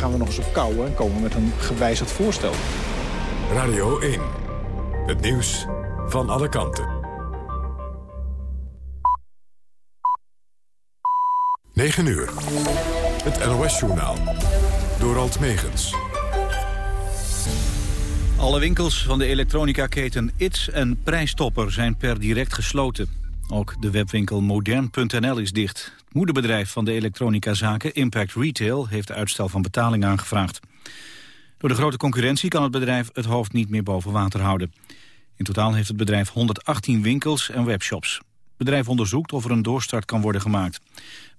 gaan we nog eens op kouwen en komen met een gewijzigd voorstel. Radio 1. Het nieuws van alle kanten. 9 uur. Het NOS-journaal. Door Alt Megens. Alle winkels van de elektronica-keten ITS en Prijstopper zijn per direct gesloten. Ook de webwinkel modern.nl is dicht. Het moederbedrijf van de elektronica-zaken, Impact Retail, heeft uitstel van betaling aangevraagd. Door de grote concurrentie kan het bedrijf het hoofd niet meer boven water houden. In totaal heeft het bedrijf 118 winkels en webshops. Het bedrijf onderzoekt of er een doorstart kan worden gemaakt.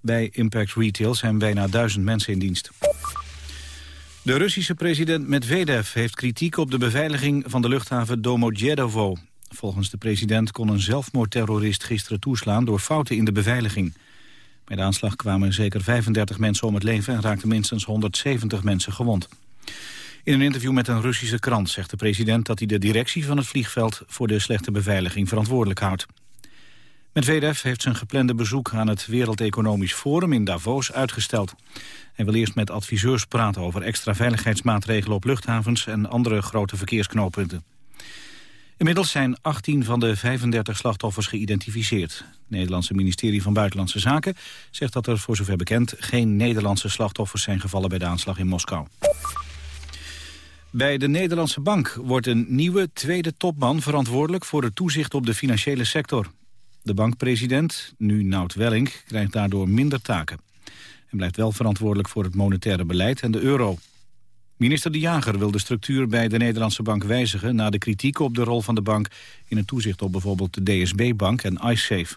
Bij Impact Retail zijn bijna duizend mensen in dienst. De Russische president Medvedev heeft kritiek op de beveiliging van de luchthaven Domodedovo. Volgens de president kon een zelfmoordterrorist gisteren toeslaan door fouten in de beveiliging. Bij de aanslag kwamen zeker 35 mensen om het leven en raakten minstens 170 mensen gewond. In een interview met een Russische krant zegt de president dat hij de directie van het vliegveld voor de slechte beveiliging verantwoordelijk houdt. Medvedev heeft zijn geplande bezoek aan het Wereld Economisch Forum in Davos uitgesteld. Hij wil eerst met adviseurs praten over extra veiligheidsmaatregelen op luchthavens en andere grote verkeersknooppunten. Inmiddels zijn 18 van de 35 slachtoffers geïdentificeerd. Het Nederlandse ministerie van Buitenlandse Zaken zegt dat er voor zover bekend geen Nederlandse slachtoffers zijn gevallen bij de aanslag in Moskou. Bij de Nederlandse Bank wordt een nieuwe tweede topman verantwoordelijk voor het toezicht op de financiële sector. De bankpresident, nu Nout Welling, krijgt daardoor minder taken. Hij blijft wel verantwoordelijk voor het monetaire beleid en de euro. Minister De Jager wil de structuur bij de Nederlandse bank wijzigen... na de kritiek op de rol van de bank in het toezicht op bijvoorbeeld de DSB-bank en iSafe.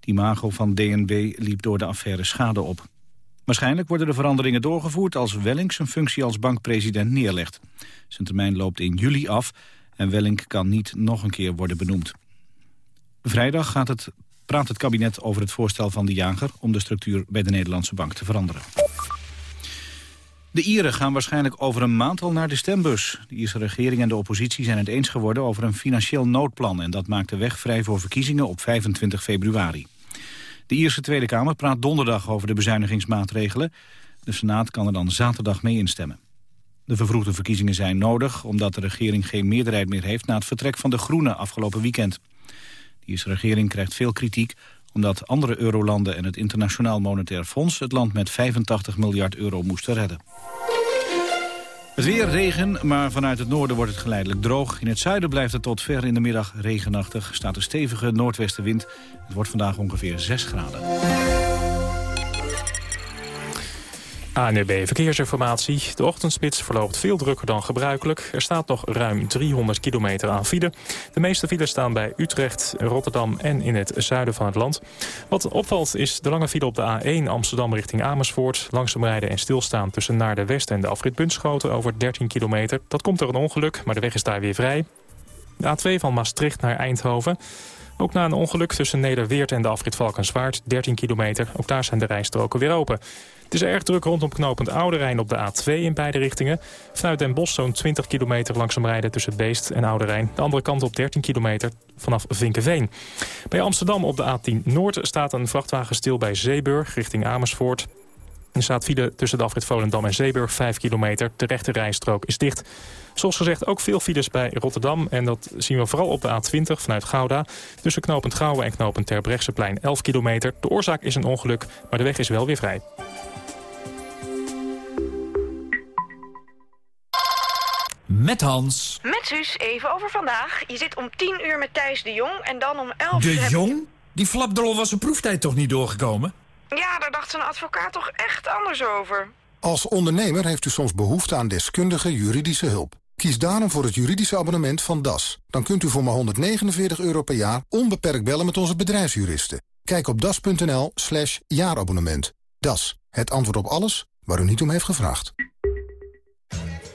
Die imago van DNB liep door de affaire schade op. Waarschijnlijk worden de veranderingen doorgevoerd als Wellink zijn functie als bankpresident neerlegt. Zijn termijn loopt in juli af en Wellink kan niet nog een keer worden benoemd. Vrijdag gaat het, praat het kabinet over het voorstel van de jager... om de structuur bij de Nederlandse bank te veranderen. De Ieren gaan waarschijnlijk over een maand al naar de stembus. De Ierse regering en de oppositie zijn het eens geworden over een financieel noodplan... en dat maakt de weg vrij voor verkiezingen op 25 februari. De Ierse Tweede Kamer praat donderdag over de bezuinigingsmaatregelen. De Senaat kan er dan zaterdag mee instemmen. De vervroegde verkiezingen zijn nodig omdat de regering geen meerderheid meer heeft... na het vertrek van de Groenen afgelopen weekend. De Ierse regering krijgt veel kritiek omdat andere eurolanden en het Internationaal Monetair Fonds... het land met 85 miljard euro moesten redden. Het weer regen, maar vanuit het noorden wordt het geleidelijk droog. In het zuiden blijft het tot ver in de middag regenachtig. Staat een stevige noordwestenwind. Het wordt vandaag ongeveer 6 graden. ANB Verkeersinformatie. De ochtendspits verloopt veel drukker dan gebruikelijk. Er staat nog ruim 300 kilometer aan file. De meeste files staan bij Utrecht, Rotterdam en in het zuiden van het land. Wat opvalt is de lange file op de A1 Amsterdam richting Amersfoort. Langzaam rijden en stilstaan tussen naar de West en de afrit Bunschoten over 13 kilometer. Dat komt door een ongeluk, maar de weg is daar weer vrij. De A2 van Maastricht naar Eindhoven. Ook na een ongeluk tussen Nederweert en de afrit Valkenswaard, 13 kilometer. Ook daar zijn de rijstroken weer open. Het is erg druk rondom knooppunt Oude Rijn op de A2 in beide richtingen. Vanuit Den Bosch zo'n 20 kilometer langzaam rijden tussen Beest en Oude Rijn. De andere kant op 13 kilometer vanaf Vinkenveen. Bij Amsterdam op de A10 Noord staat een vrachtwagen stil bij Zeeburg richting Amersfoort. Er staat file tussen de afrit Volendam en Zeeburg 5 kilometer. De rechte rijstrook is dicht. Zoals gezegd ook veel files bij Rotterdam. En dat zien we vooral op de A20 vanuit Gouda. Tussen knooppunt Gouwen en knooppunt Terbrechtseplein 11 kilometer. De oorzaak is een ongeluk, maar de weg is wel weer vrij. Met Hans. Met Suus, even over vandaag. Je zit om 10 uur met Thijs de Jong en dan om 11 De uur... heb- Jong? Die flapdrol was zijn proeftijd toch niet doorgekomen? Ja, daar dacht zijn advocaat toch echt anders over. Als ondernemer heeft u soms behoefte aan deskundige juridische hulp. Kies daarom voor het juridische abonnement van DAS. Dan kunt u voor maar 149 euro per jaar onbeperkt bellen met onze bedrijfsjuristen. Kijk op das.nl slash jaarabonnement. DAS, het antwoord op alles waar u niet om heeft gevraagd.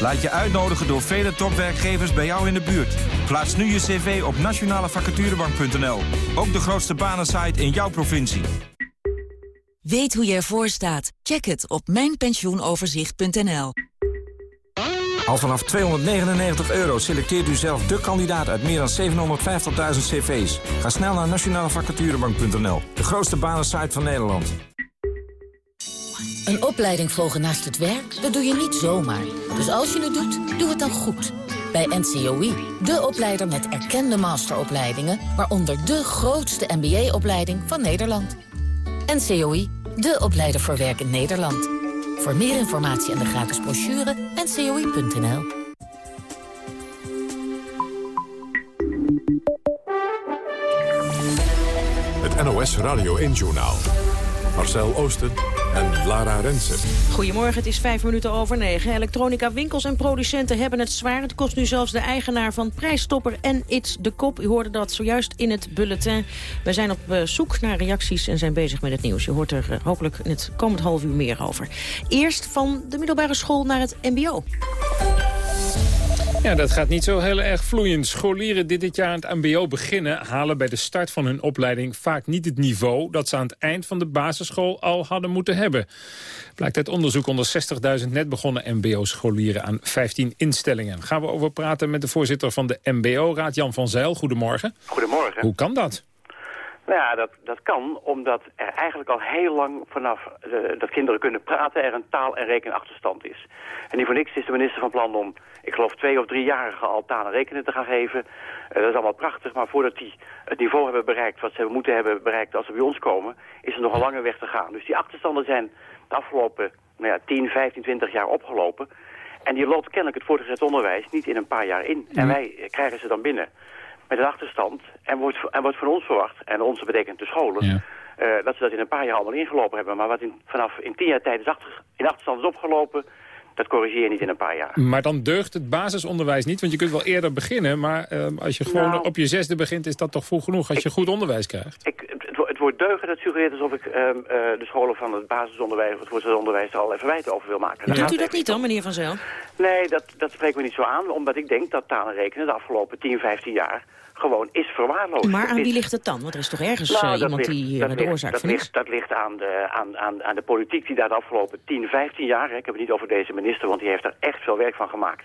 Laat je uitnodigen door vele topwerkgevers bij jou in de buurt. Plaats nu je cv op nationalevacaturebank.nl. Ook de grootste banensite in jouw provincie. Weet hoe je ervoor staat? Check het op mijnpensioenoverzicht.nl. Al vanaf 299 euro selecteert u zelf de kandidaat uit meer dan 750.000 cv's. Ga snel naar nationalevacaturebank.nl. De grootste banensite van Nederland. Een opleiding volgen naast het werk, dat doe je niet zomaar. Dus als je het doet, doe het dan goed. Bij NCOI, de opleider met erkende masteropleidingen... waaronder de grootste MBA-opleiding van Nederland. NCOI, de opleider voor werk in Nederland. Voor meer informatie en de gratis brochure, ncoi.nl. Het NOS Radio 1-journaal. Marcel Oosten en Lara Rensen. Goedemorgen, het is vijf minuten over negen. Elektronica winkels en producenten hebben het zwaar. Het kost nu zelfs de eigenaar van prijsstopper en It's de Kop. U hoorde dat zojuist in het bulletin. Wij zijn op eh, zoek naar reacties en zijn bezig met het nieuws. Je hoort er eh, hopelijk in het komend half uur meer over. Eerst van de middelbare school naar het mbo. Ja, dat gaat niet zo heel erg vloeiend. Scholieren die dit jaar aan het mbo beginnen... halen bij de start van hun opleiding vaak niet het niveau... dat ze aan het eind van de basisschool al hadden moeten hebben. Blijkt uit onderzoek onder 60.000 net begonnen mbo-scholieren... aan 15 instellingen. Gaan we over praten met de voorzitter van de mbo-raad, Jan van Zijl. Goedemorgen. Goedemorgen. Hoe kan dat? Nou ja, dat, dat kan omdat er eigenlijk al heel lang vanaf de, dat kinderen kunnen praten... er een taal- en rekenachterstand is. En niet voor niks is de minister van plan om, ik geloof twee of driejarigen al taal en rekenen te gaan geven. Uh, dat is allemaal prachtig, maar voordat die het niveau hebben bereikt... wat ze moeten hebben bereikt als ze bij ons komen... is er nog een lange weg te gaan. Dus die achterstanden zijn de afgelopen nou ja, 10, 15, 20 jaar opgelopen... En die loopt kennelijk het voortgezet onderwijs niet in een paar jaar in. En wij krijgen ze dan binnen met een achterstand. En wordt, en wordt van ons verwacht, en onze betekent de scholen... Ja. Uh, dat ze dat in een paar jaar allemaal ingelopen hebben. Maar wat in, vanaf in tien jaar tijd is achter, in achterstand is opgelopen... dat corrigeer je niet in een paar jaar. Maar dan deugt het basisonderwijs niet, want je kunt wel eerder beginnen... maar uh, als je gewoon Nou. op je zesde begint, is dat toch vroeg genoeg... als je goed onderwijs krijgt? Ik, woord deugen, dat suggereert alsof ik ehm, eh, de scholen van het basisonderwijs... of het voortgezet onderwijs er al even wijten over wil maken. Daar Doet u dat niet dan, meneer Van Zijl? Nee, dat, dat spreken we niet zo aan, omdat ik denk dat taal en rekenen de afgelopen 10, 15 jaar gewoon is verwaarloosd. Maar aan wie ligt het dan? Want er is toch ergens Nou, eh, iemand ligt- die dat de oorzaak dat van ligt, dat ligt aan de, aan, aan, aan de politiek die daar de afgelopen 10, 15 jaar... Hè, ik heb het niet over deze minister, want die heeft er echt veel werk van gemaakt...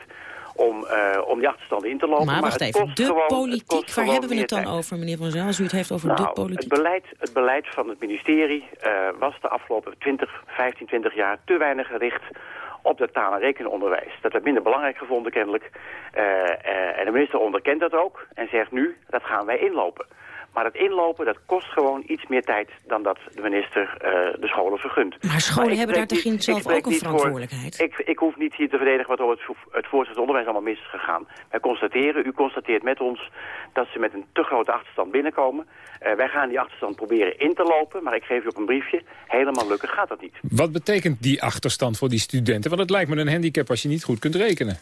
om, eh, om die achterstanden in te lopen. Maar wacht het even, de gewoon- het politiek, waar hebben we het dan tijd. over, meneer Van Zijl? Als u het heeft over de Nou, politiek. het beleid, het beleid van het ministerie eh, was de afgelopen 20, 15, 20 jaar te weinig gericht op dat taal- en rekenonderwijs. Dat werd minder belangrijk gevonden kennelijk. Eh, en de minister onderkent dat ook en zegt nu, dat gaan wij inlopen. Maar dat inlopen, dat kost gewoon iets meer tijd dan dat de minister eh, de scholen vergunt. Maar scholen hebben daar toch niet- zelf ook een voor- verantwoordelijkheid? ik, ik hoef niet hier te verdedigen wat over het, het voortgezet onderwijs allemaal mis is gegaan. Wij constateren, u constateert met ons, dat ze met een te grote achterstand binnenkomen. Eh, wij gaan die achterstand proberen in te lopen, maar ik geef u op een briefje, helemaal lukken gaat dat niet. Wat betekent die achterstand voor die studenten? Want het lijkt me een handicap als je niet goed kunt rekenen.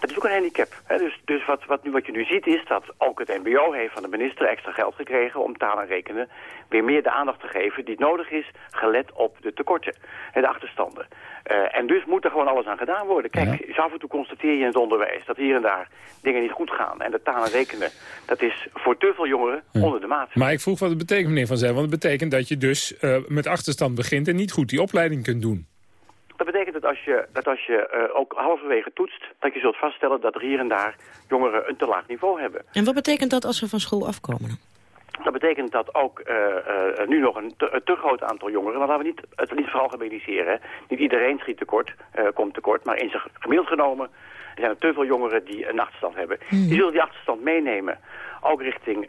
Dat is ook een handicap. Hè? Dus, dus wat, wat, nu, wat je nu ziet is dat ook het mbo heeft van de minister extra geld gekregen om taal en rekenen weer meer de aandacht te geven die nodig is, gelet op de tekorten en de achterstanden. Eh, en dus moet er gewoon alles aan gedaan worden. Kijk, af en toe constateer je in het onderwijs dat hier en daar dingen niet goed gaan. En de taal en rekenen, dat is voor te veel jongeren onder de maat. Maar ik vroeg wat het betekent, meneer Van Zijl. Want het betekent dat je dus eh, met achterstand begint... en niet goed die opleiding kunt doen. Dat betekent dat als je, dat als je eh, ook halverwege toetst, dat je zult vaststellen dat er hier en daar jongeren een te laag niveau hebben. En wat betekent dat als ze van school afkomen? Dat betekent dat ook eh, eh, nu nog een te, groot aantal jongeren, maar laten we niet, het niet veralgemeniseren. hè. Niet iedereen schiet tekort, komt tekort, maar in zijn gemiddeld genomen zijn er te veel jongeren die een achterstand hebben. Die zullen die achterstand meenemen, ook richting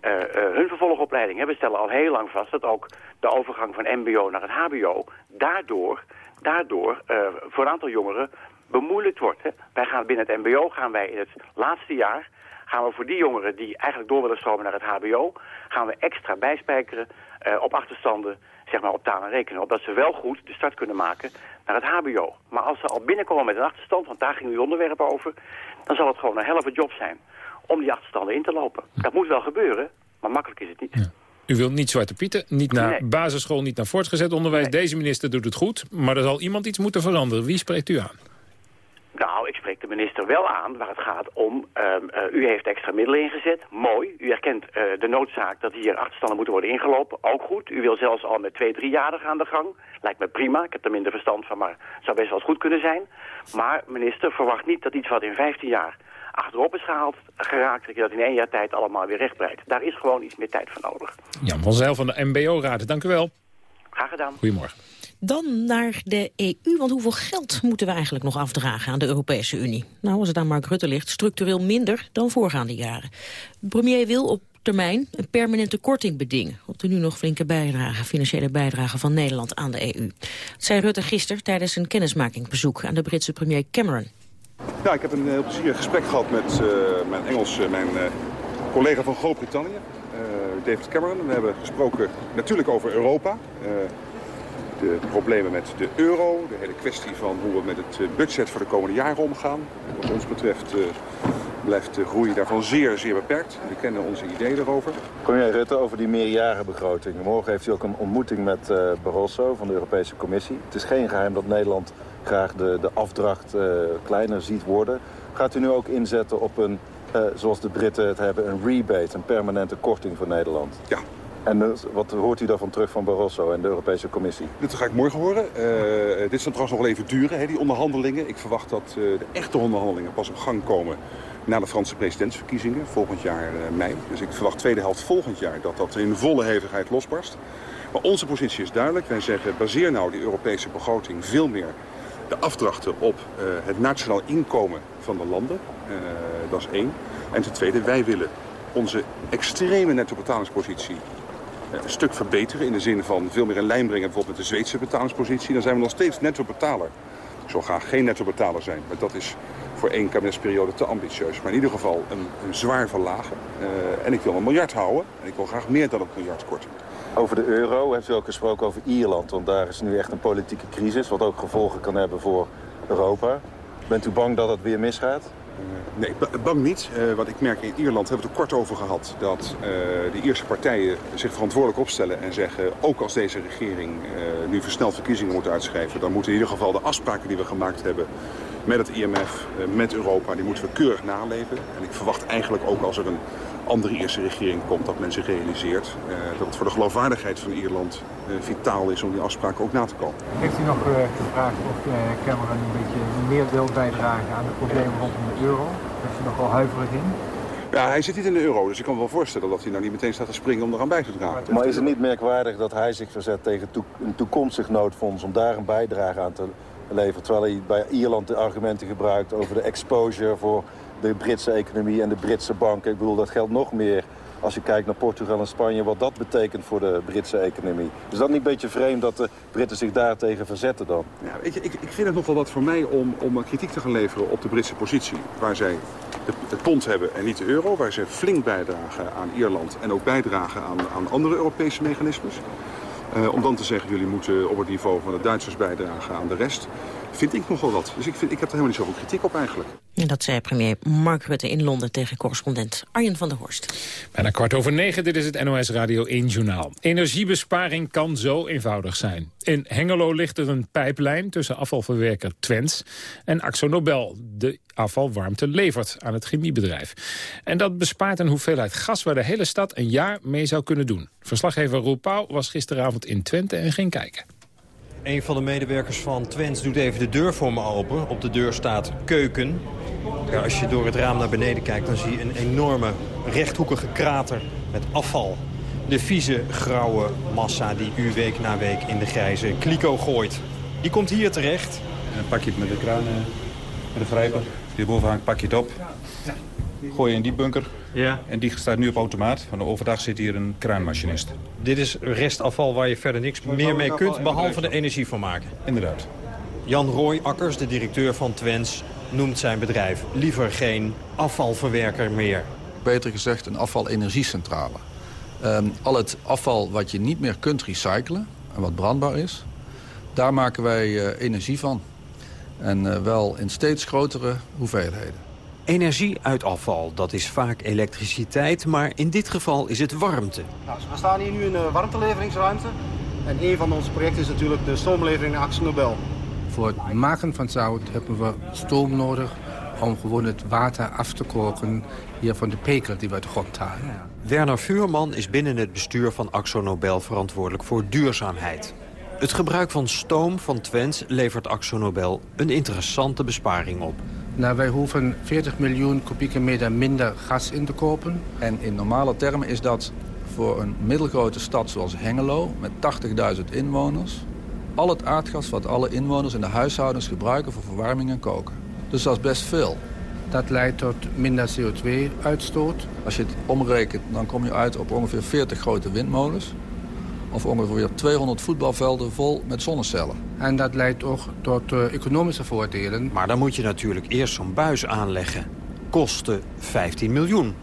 hun vervolgopleiding. hè. We stellen al heel lang vast dat ook de overgang van mbo naar het hbo daardoor, daardoor eh, voor een aantal jongeren bemoeilijkt wordt. Hè. Wij gaan binnen het mbo gaan wij in het laatste jaar gaan we voor die jongeren die eigenlijk door willen stromen naar het hbo... gaan we extra bijspijkeren eh, op achterstanden, zeg maar op taal en rekenen. Opdat ze wel goed de start kunnen maken naar het hbo. Maar als ze al binnenkomen met een achterstand, want daar ging uw onderwerp over... dan zal het gewoon een helft job zijn om die achterstanden in te lopen. Dat moet wel gebeuren, maar makkelijk is het niet. U wilt niet Zwarte Pieten, niet naar Nee. basisschool, niet naar voortgezet onderwijs. Deze minister doet het goed, maar er zal iemand iets moeten veranderen. Wie spreekt u aan? Nou, ik spreek de minister wel aan waar het gaat om... ehm, eh, u heeft extra middelen ingezet, mooi. U erkent eh, de noodzaak dat hier achterstanden moeten worden ingelopen, ook goed. U wil zelfs al met twee, driejarigen aan de gang. Lijkt me prima, ik heb er minder verstand van, maar het zou best wel eens goed kunnen zijn. Maar minister, verwacht niet dat iets wat in 15 jaar achterop is gehaald, geraakt... dat je dat in één jaar tijd allemaal weer rechtbreidt. Daar is gewoon iets meer tijd voor nodig. Jan van Zijl van de MBO-raad, dank u wel. Graag gedaan. Goedemorgen. Dan naar de EU, want hoeveel geld moeten we eigenlijk nog afdragen aan de Europese Unie? Nou, als het aan Mark Rutte ligt, structureel minder dan voorgaande jaren. De premier wil op termijn een permanente korting bedingen... op de nu nog flinke bijdrage, financiële bijdrage van Nederland aan de EU. Dat zei Rutte gisteren tijdens een kennismakingsbezoek aan de Britse premier Cameron. Ja, ik heb een heel plezierig gesprek gehad met uh, mijn Engelse, mijn uh, collega van Groot-Brittannië, David Cameron. We hebben gesproken natuurlijk over Europa. de problemen met de euro, de hele kwestie van hoe we met het budget voor de komende jaren omgaan. Wat ons betreft blijft de groei daarvan zeer, zeer beperkt. We kennen onze ideeën erover. Premier Rutte over die meerjarenbegroting. Morgen heeft u ook een ontmoeting met Barroso van de Europese Commissie. Het is geen geheim dat Nederland graag de, de afdracht uh, kleiner ziet worden. Gaat u nu ook inzetten op een, uh, zoals de Britten het hebben, een rebate, een permanente korting voor Nederland? Ja. En wat hoort u daarvan terug van Barroso en de Europese Commissie? Dit ga ik morgen horen. Uh, dit zal trouwens nog wel even duren, hè, die onderhandelingen. Ik verwacht dat de echte onderhandelingen pas op gang komen na de Franse presidentsverkiezingen, volgend jaar uh, mei. Dus ik verwacht tweede helft volgend jaar dat dat in volle hevigheid losbarst. Maar onze positie is duidelijk. Wij zeggen, baseer nou die Europese begroting veel meer de afdrachten op uh, het nationaal inkomen van de landen. Uh, dat is één. En ten tweede, wij willen onze extreme netto-betalingspositie een stuk verbeteren. In de zin van veel meer in lijn brengen bijvoorbeeld met de Zweedse betalingspositie. Dan zijn we nog steeds netto-betaler. Ik zal graag geen netto-betaler zijn, maar dat is voor één kabinetsperiode te ambitieus. Maar in ieder geval een, een zwaar verlagen. En ik wil een miljard houden. En ik wil graag meer dan een miljard korten. Over de euro heeft u ook gesproken over Ierland. Want daar is nu echt een politieke crisis. Wat ook gevolgen kan hebben voor Europa. Bent u bang dat het weer misgaat? Nee, bang niet. Uh, wat ik merk in Ierland hebben we het er kort over gehad. Dat uh, de Ierse partijen zich verantwoordelijk opstellen en zeggen... ook als deze regering nu versneld verkiezingen moet uitschrijven... dan moeten in ieder geval de afspraken die we gemaakt hebben met het IMF, met Europa, die moeten we keurig naleven. En ik verwacht eigenlijk ook als er een andere Ierse regering komt... dat men zich realiseert uh, dat het voor de geloofwaardigheid van Ierland uh, vitaal is om die afspraken ook na te komen. Heeft u nog uh, gevraagd of Cameron een beetje meer wil bijdragen aan de problemen rondom de euro? Daar is u nog wel huiverig in? Ja, hij zit niet in de euro, dus ik kan me wel voorstellen dat hij nou niet meteen staat te springen om eraan bij te dragen. Maar is het niet merkwaardig dat hij zich verzet tegen een toekomstig noodfonds om daar een bijdrage aan te leveren? Terwijl hij bij Ierland de argumenten gebruikt over de exposure voor de Britse economie en de Britse banken. Ik bedoel, dat geldt nog meer als je kijkt naar Portugal en Spanje... wat dat betekent voor de Britse economie. Is dat niet een beetje vreemd dat de Britten zich daartegen verzetten dan? Ja, ik, ik, ik vind het nog wel wat voor mij om, om kritiek te gaan leveren op de Britse positie. Waar zij de, het pond hebben en niet de euro. Waar ze flink bijdragen aan Ierland en ook bijdragen aan, aan andere Europese mechanismes. Uh, om dan te zeggen, jullie moeten op het niveau van de Duitsers bijdragen aan de rest vind ik nogal wat. Dus ik, vind, ik heb er helemaal niet zoveel kritiek op eigenlijk. En dat zei premier Mark Rutte in Londen tegen correspondent Arjen van der Horst. Bijna kwart over negen, dit is het NOS Radio 1 Journaal. Energiebesparing kan zo eenvoudig zijn. In Hengelo ligt er een pijplijn tussen afvalverwerker Twents en Axo Nobel. De afvalwarmte levert aan het chemiebedrijf. En dat bespaart een hoeveelheid gas waar de hele stad een jaar mee zou kunnen doen. Verslaggever Roel Pauw was gisteravond in Twente en ging kijken. Een van de medewerkers van Twents doet even de deur voor me open. Op de deur staat keuken. Ja, als je door het raam naar beneden kijkt, dan zie je een enorme rechthoekige krater met afval. De vieze, grauwe massa die u week na week in de grijze kliko gooit. Die komt hier terecht. Dan pak je het met de kraan, met de wrijver. Hierboven hangt pak je het op. Gooi je in die bunker. Ja. En die staat nu op automaat. Van de overdag zit hier een kraanmachinist. Dit is restafval waar je verder niks meer mee kunt, behalve de energie van maken. Inderdaad. Jan Roy Akkers, de directeur van Twens, noemt zijn bedrijf liever geen afvalverwerker meer. Beter gezegd een afvalenergiecentrale. Um, al het afval wat je niet meer kunt recyclen en wat brandbaar is, daar maken wij uh, energie van. En uh, wel in steeds grotere hoeveelheden. Energie uit afval, dat is vaak elektriciteit, maar in dit geval is het warmte. Nou, we staan hier nu in de warmteleveringsruimte. En een van onze projecten is natuurlijk de stroomlevering naar Axel Nobel. Voor het maken van zout hebben we stoom nodig om gewoon het water af te koken hier van de pekel die we uit de grond halen. Werner Vuurman is binnen het bestuur van Axo Nobel verantwoordelijk voor duurzaamheid. Het gebruik van stoom van Twents levert Axo Nobel een interessante besparing op. Nou, wij hoeven 40 miljoen kubieke meter minder gas in te kopen. En in normale termen is dat voor een middelgrote stad zoals Hengelo... met 80.000 inwoners... al het aardgas wat alle inwoners in de huishoudens gebruiken voor verwarming en koken. Dus dat is best veel. Dat leidt tot minder CO2-uitstoot. Als je het omrekent, dan kom je uit op ongeveer 40 grote windmolens. Of ongeveer 200 voetbalvelden vol met zonnecellen. En dat leidt ook tot uh, economische voordelen. Maar dan moet je natuurlijk eerst zo'n buis aanleggen. Kosten 15 miljoen.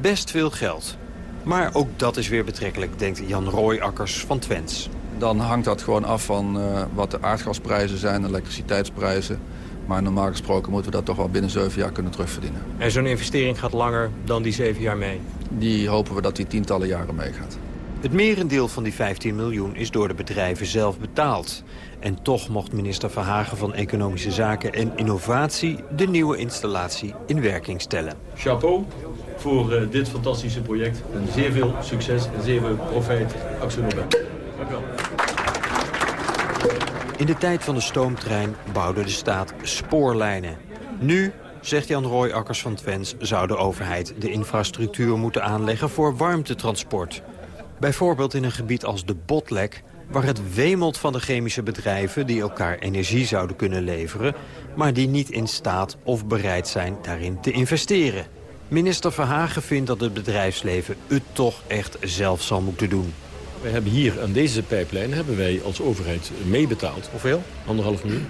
Best veel geld. Maar ook dat is weer betrekkelijk, denkt Jan Rooiakkers van Twents. Dan hangt dat gewoon af van uh, wat de aardgasprijzen zijn, elektriciteitsprijzen. Maar normaal gesproken moeten we dat toch wel binnen zeven jaar kunnen terugverdienen. En zo'n investering gaat langer dan die zeven jaar mee? Die hopen we dat die tientallen jaren meegaat. Het merendeel van die 15 miljoen is door de bedrijven zelf betaald. En toch mocht minister Verhagen van Economische Zaken en Innovatie... de nieuwe installatie in werking stellen. Chapeau voor uh, dit fantastische project. En zeer veel succes en zeer veel profijt. Axel Nobel. Dank u wel. In de tijd van de stoomtrein bouwde de staat spoorlijnen. Nu, zegt Jan Rooiakkers van Twens, zou de overheid de infrastructuur moeten aanleggen voor warmtetransport. Bijvoorbeeld in een gebied als de Botlek, waar het wemelt van de chemische bedrijven die elkaar energie zouden kunnen leveren, maar die niet in staat of bereid zijn daarin te investeren. Minister Verhagen vindt dat het bedrijfsleven het toch echt zelf zal moeten doen. We hebben hier aan deze pijplijn hebben wij als overheid meebetaald. Hoeveel? Anderhalf miljoen.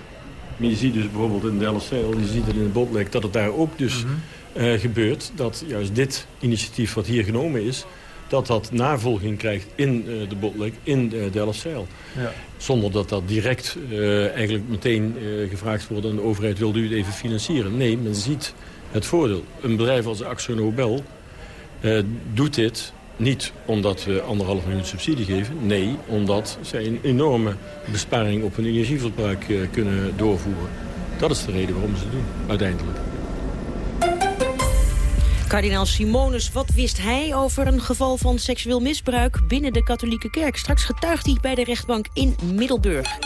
Maar je ziet dus bijvoorbeeld in Delfzijl, je ziet het in de Botlek... dat het daar ook dus mm -hmm. uh, gebeurt dat juist dit initiatief wat hier genomen is... dat dat navolging krijgt in uh, de Botlek, in uh, Delfzijl. Ja. Zonder dat dat direct eigenlijk meteen gevraagd wordt aan de overheid... wil u het even financieren? Nee, men ziet het voordeel. Een bedrijf als Axo Nobel doet dit niet omdat we anderhalf miljoen subsidie geven. Nee, omdat zij een enorme besparing op hun energieverbruik uh, kunnen doorvoeren. Dat is de reden waarom ze het doen, uiteindelijk. Kardinaal Simonus, wat wist hij over een geval van seksueel misbruik binnen de katholieke kerk? Straks getuigt hij bij de rechtbank in Middelburg.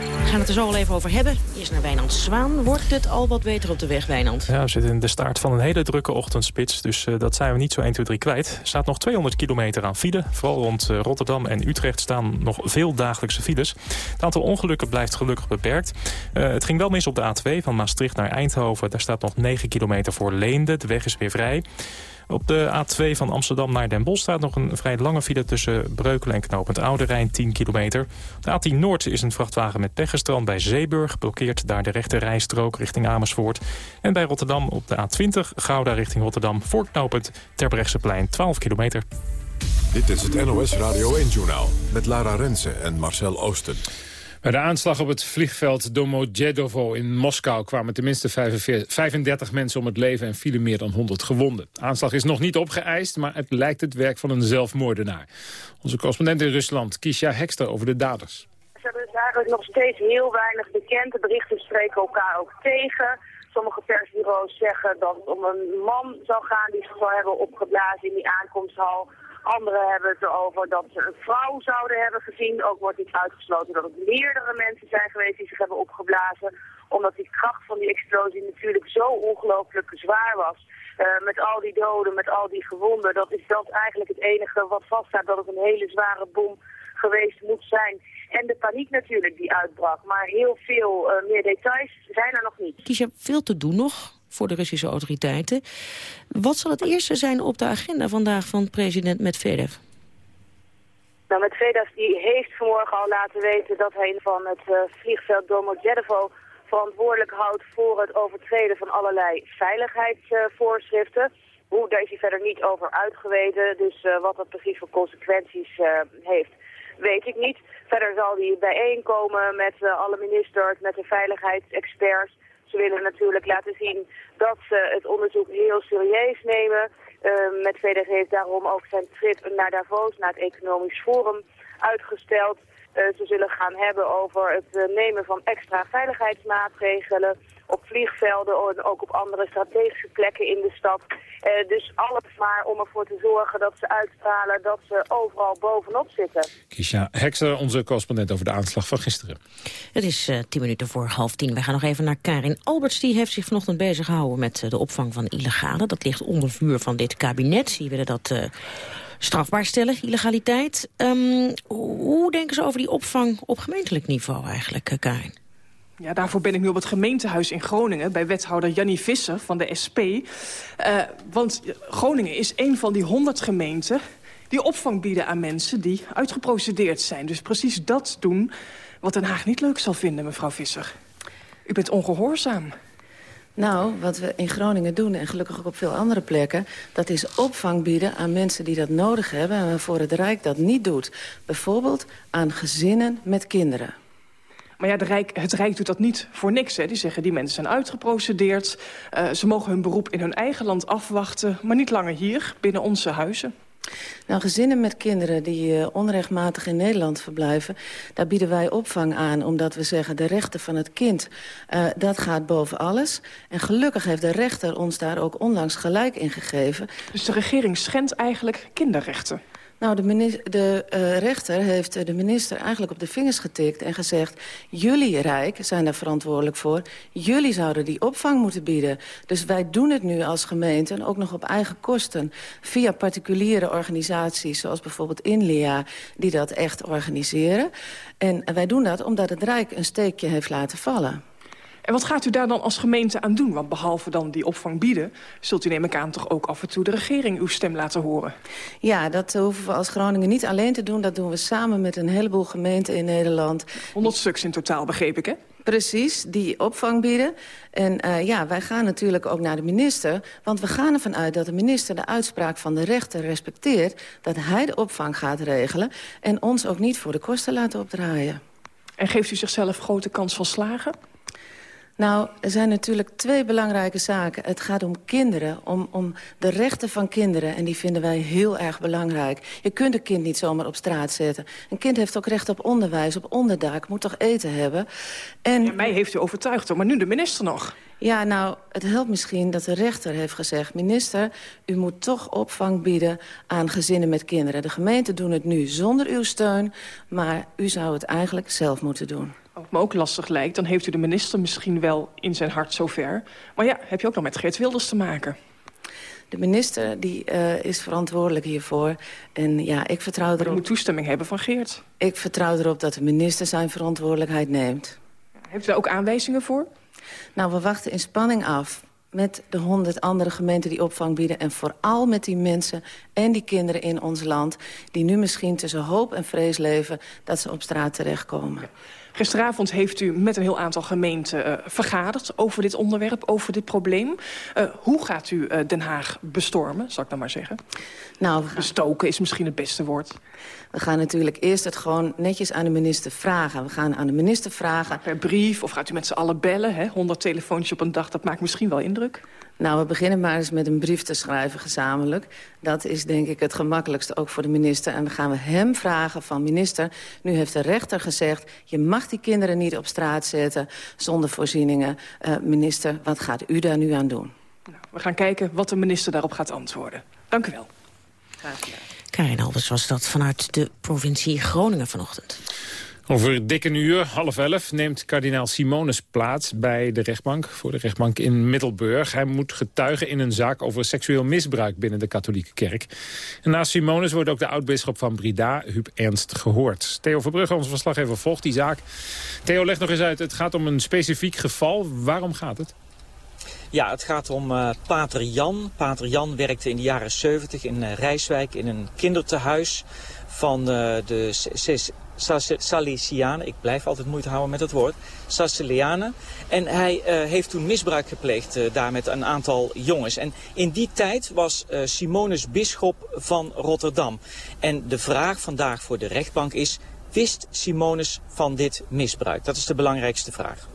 We gaan het er zo al even over hebben. Eerst naar Wijnand Zwaan. Wordt het al wat beter op de weg, Wijnand? Ja, we zitten in de start van een hele drukke ochtendspits. Dus uh, dat zijn we niet zo 1, 2, 3 kwijt. Er staat nog 200 kilometer aan file. Vooral rond uh, Rotterdam en Utrecht staan nog veel dagelijkse files. Het aantal ongelukken blijft gelukkig beperkt. Uh, het ging wel mis op de A2 van Maastricht naar Eindhoven. Daar staat nog 9 kilometer voor Leende. De weg is weer vrij. Op de A2 van Amsterdam naar Den Bosch staat nog een vrij lange file tussen Breukelen en Knopend Oude Rijn, 10 kilometer. De A10 Noord is een vrachtwagen met pech gestrand bij Zeeburg, blokkeert daar de rechte rijstrook richting Amersfoort. En bij Rotterdam op de A20 Gouda richting Rotterdam voorknopend Terbrechtseplein 12 kilometer. Dit is het NOS Radio 1-journaal met Lara Rensen en Marcel Oosten. Bij de aanslag op het vliegveld Domodedovo in Moskou kwamen tenminste 45, 35 mensen om het leven en vielen meer dan 100 gewonden. De aanslag is nog niet opgeëist, maar het lijkt het werk van een zelfmoordenaar. Onze correspondent in Rusland, Kisha Hekster, over de daders. Er is eigenlijk nog steeds heel weinig bekend. De berichten spreken elkaar ook tegen. Sommige persbureaus zeggen dat het om een man zou gaan die zich zou hebben opgeblazen in die aankomsthal. Anderen hebben het erover dat ze een vrouw zouden hebben gezien. Ook wordt niet uitgesloten dat het meerdere mensen zijn geweest die zich hebben opgeblazen. Omdat die kracht van die explosie natuurlijk zo ongelooflijk zwaar was. Uh, met al die doden, met al die gewonden. Dat is dat eigenlijk het enige wat vaststaat dat het een hele zware bom geweest moet zijn. En de paniek natuurlijk die uitbrak. Maar heel veel uh, meer details zijn er nog niet. Kies je veel te doen nog? Voor de Russische autoriteiten. Wat zal het eerste zijn op de agenda vandaag van president Medvedev? Nou, Medvedev die heeft vanmorgen al laten weten dat hij van het uh, vliegveld Domodedovo verantwoordelijk houdt voor het overtreden van allerlei veiligheidsvoorschriften. Hoe, daar is hij verder niet over uitgeweten, dus uh, wat dat precies voor consequenties heeft, weet ik niet. Verder zal hij bijeenkomen met alle ministers, met de veiligheidsexperts. Ze willen natuurlijk laten zien dat ze het onderzoek heel serieus nemen. Uh, met VDG heeft daarom ook zijn trip naar Davos, naar het Economisch Forum, uitgesteld. Uh, ze zullen gaan hebben over het uh, nemen van extra veiligheidsmaatregelen op vliegvelden en ook op andere strategische plekken in de stad. Uh, dus alles maar om ervoor te zorgen dat ze uitstralen dat ze overal bovenop zitten. Kisha Hekser, onze correspondent over de aanslag van gisteren. Het is uh, tien minuten voor half tien. We gaan nog even naar Karin Alberts. Die heeft zich vanochtend bezig gehouden met uh, de opvang van illegale. Dat ligt onder vuur van dit kabinet. Die willen dat strafbaar stellen, illegaliteit. Um, hoe denken ze over die opvang op gemeentelijk niveau eigenlijk, Karin? Ja, daarvoor ben ik nu op het gemeentehuis in Groningen... bij wethouder Jannie Visser van de SP. Uh, want Groningen is een van die honderd gemeenten... die opvang bieden aan mensen die uitgeprocedeerd zijn. Dus precies dat doen wat Den Haag niet leuk zal vinden, mevrouw Visser. U bent ongehoorzaam. Nou, wat we in Groningen doen, en gelukkig ook op veel andere plekken... dat is opvang bieden aan mensen die dat nodig hebben... en waarvoor het Rijk dat niet doet. Bijvoorbeeld aan gezinnen met kinderen. Maar ja, Rijk, het Rijk doet dat niet voor niks. Hè. Die zeggen, die mensen zijn uitgeprocedeerd. Uh, ze mogen hun beroep in hun eigen land afwachten... maar niet langer hier, binnen onze huizen. Nou, gezinnen met kinderen die uh, onrechtmatig in Nederland verblijven... daar bieden wij opvang aan, omdat we zeggen... de rechten van het kind, uh, dat gaat boven alles. En gelukkig heeft de rechter ons daar ook onlangs gelijk in gegeven. Dus de regering schendt eigenlijk kinderrechten? Nou, de, minister, de uh, rechter heeft de minister eigenlijk op de vingers getikt en gezegd... jullie Rijk zijn daar verantwoordelijk voor. Jullie zouden die opvang moeten bieden. Dus wij doen het nu als gemeente, en ook nog op eigen kosten... via particuliere organisaties, zoals bijvoorbeeld Inlia... die dat echt organiseren. En wij doen dat omdat het Rijk een steekje heeft laten vallen. En wat gaat u daar dan als gemeente aan doen? Want behalve dan die opvang bieden... zult u neem ik aan toch ook af en toe de regering uw stem laten horen? Ja, dat hoeven we als Groningen niet alleen te doen. Dat doen we samen met een heleboel gemeenten in Nederland. 100 stuks in totaal, begreep ik, hè? Precies, die opvang bieden. En uh, ja, wij gaan natuurlijk ook naar de minister. Want we gaan ervan uit dat de minister de uitspraak van de rechter respecteert... dat hij de opvang gaat regelen... en ons ook niet voor de kosten laten opdraaien. En geeft u zichzelf grote kans van slagen? Nou, er zijn natuurlijk twee belangrijke zaken. Het gaat om kinderen, om, om de rechten van kinderen. En die vinden wij heel erg belangrijk. Je kunt een kind niet zomaar op straat zetten. Een kind heeft ook recht op onderwijs, op onderdak, moet toch eten hebben. En... Ja, mij heeft u overtuigd, hoor, maar nu de minister nog. Ja, nou, het helpt misschien dat de rechter heeft gezegd... minister, u moet toch opvang bieden aan gezinnen met kinderen. De gemeenten doen het nu zonder uw steun, maar u zou het eigenlijk zelf moeten doen me ook lastig lijkt... dan heeft u de minister misschien wel in zijn hart zover. Maar ja, heb je ook nog met Geert Wilders te maken. De minister die, uh, is verantwoordelijk hiervoor. En ja, ik vertrouw erop... u moet toestemming hebben van Geert. Ik vertrouw erop dat de minister zijn verantwoordelijkheid neemt. Heeft u daar ook aanwijzingen voor? Nou, we wachten in spanning af met de honderd andere gemeenten die opvang bieden... en vooral met die mensen en die kinderen in ons land... die nu misschien tussen hoop en vrees leven dat ze op straat terechtkomen. Ja. Gisteravond heeft u met een heel aantal gemeenten uh, vergaderd over dit onderwerp, over dit probleem. Uh, hoe gaat u uh, Den Haag bestormen, zal ik dan maar zeggen? Nou, Bestoken is misschien het beste woord. We gaan natuurlijk eerst het gewoon netjes aan de minister vragen. We gaan aan de minister vragen... Per brief of gaat u met z'n allen bellen? Hè? 100 telefoontjes op een dag, dat maakt misschien wel indruk. Nou, we beginnen maar eens met een brief te schrijven gezamenlijk. Dat is denk ik het gemakkelijkste ook voor de minister. En dan gaan we hem vragen van minister... nu heeft de rechter gezegd... je mag die kinderen niet op straat zetten zonder voorzieningen. Uh, minister, wat gaat u daar nu aan doen? Nou, we gaan kijken wat de minister daarop gaat antwoorden. Dank u wel. Graag gedaan. Karin Albers was dat vanuit de provincie Groningen vanochtend. Over dikke uur, half elf, neemt kardinaal Simonis plaats bij de rechtbank... voor de rechtbank in Middelburg. Hij moet getuigen in een zaak over seksueel misbruik binnen de katholieke kerk. En naast Simonis wordt ook de oudbisschop van Brida, Huub Ernst, gehoord. Theo Verbrugge, onze verslaggever, volgt die zaak. Theo, leg nog eens uit, het gaat om een specifiek geval. Waarom gaat het? Ja, het gaat om uh, Pater Jan. Pater Jan werkte in de jaren 70 in uh, Rijswijk in een kindertehuis van uh, de Salesianen. Ik blijf altijd moeite houden met het woord. Salesianen. En hij uh, heeft toen misbruik gepleegd uh, daar met een aantal jongens. En in die tijd was uh, Simonus bisschop van Rotterdam. En de vraag vandaag voor de rechtbank is... wist Simonus van dit misbruik? Dat is de belangrijkste vraag.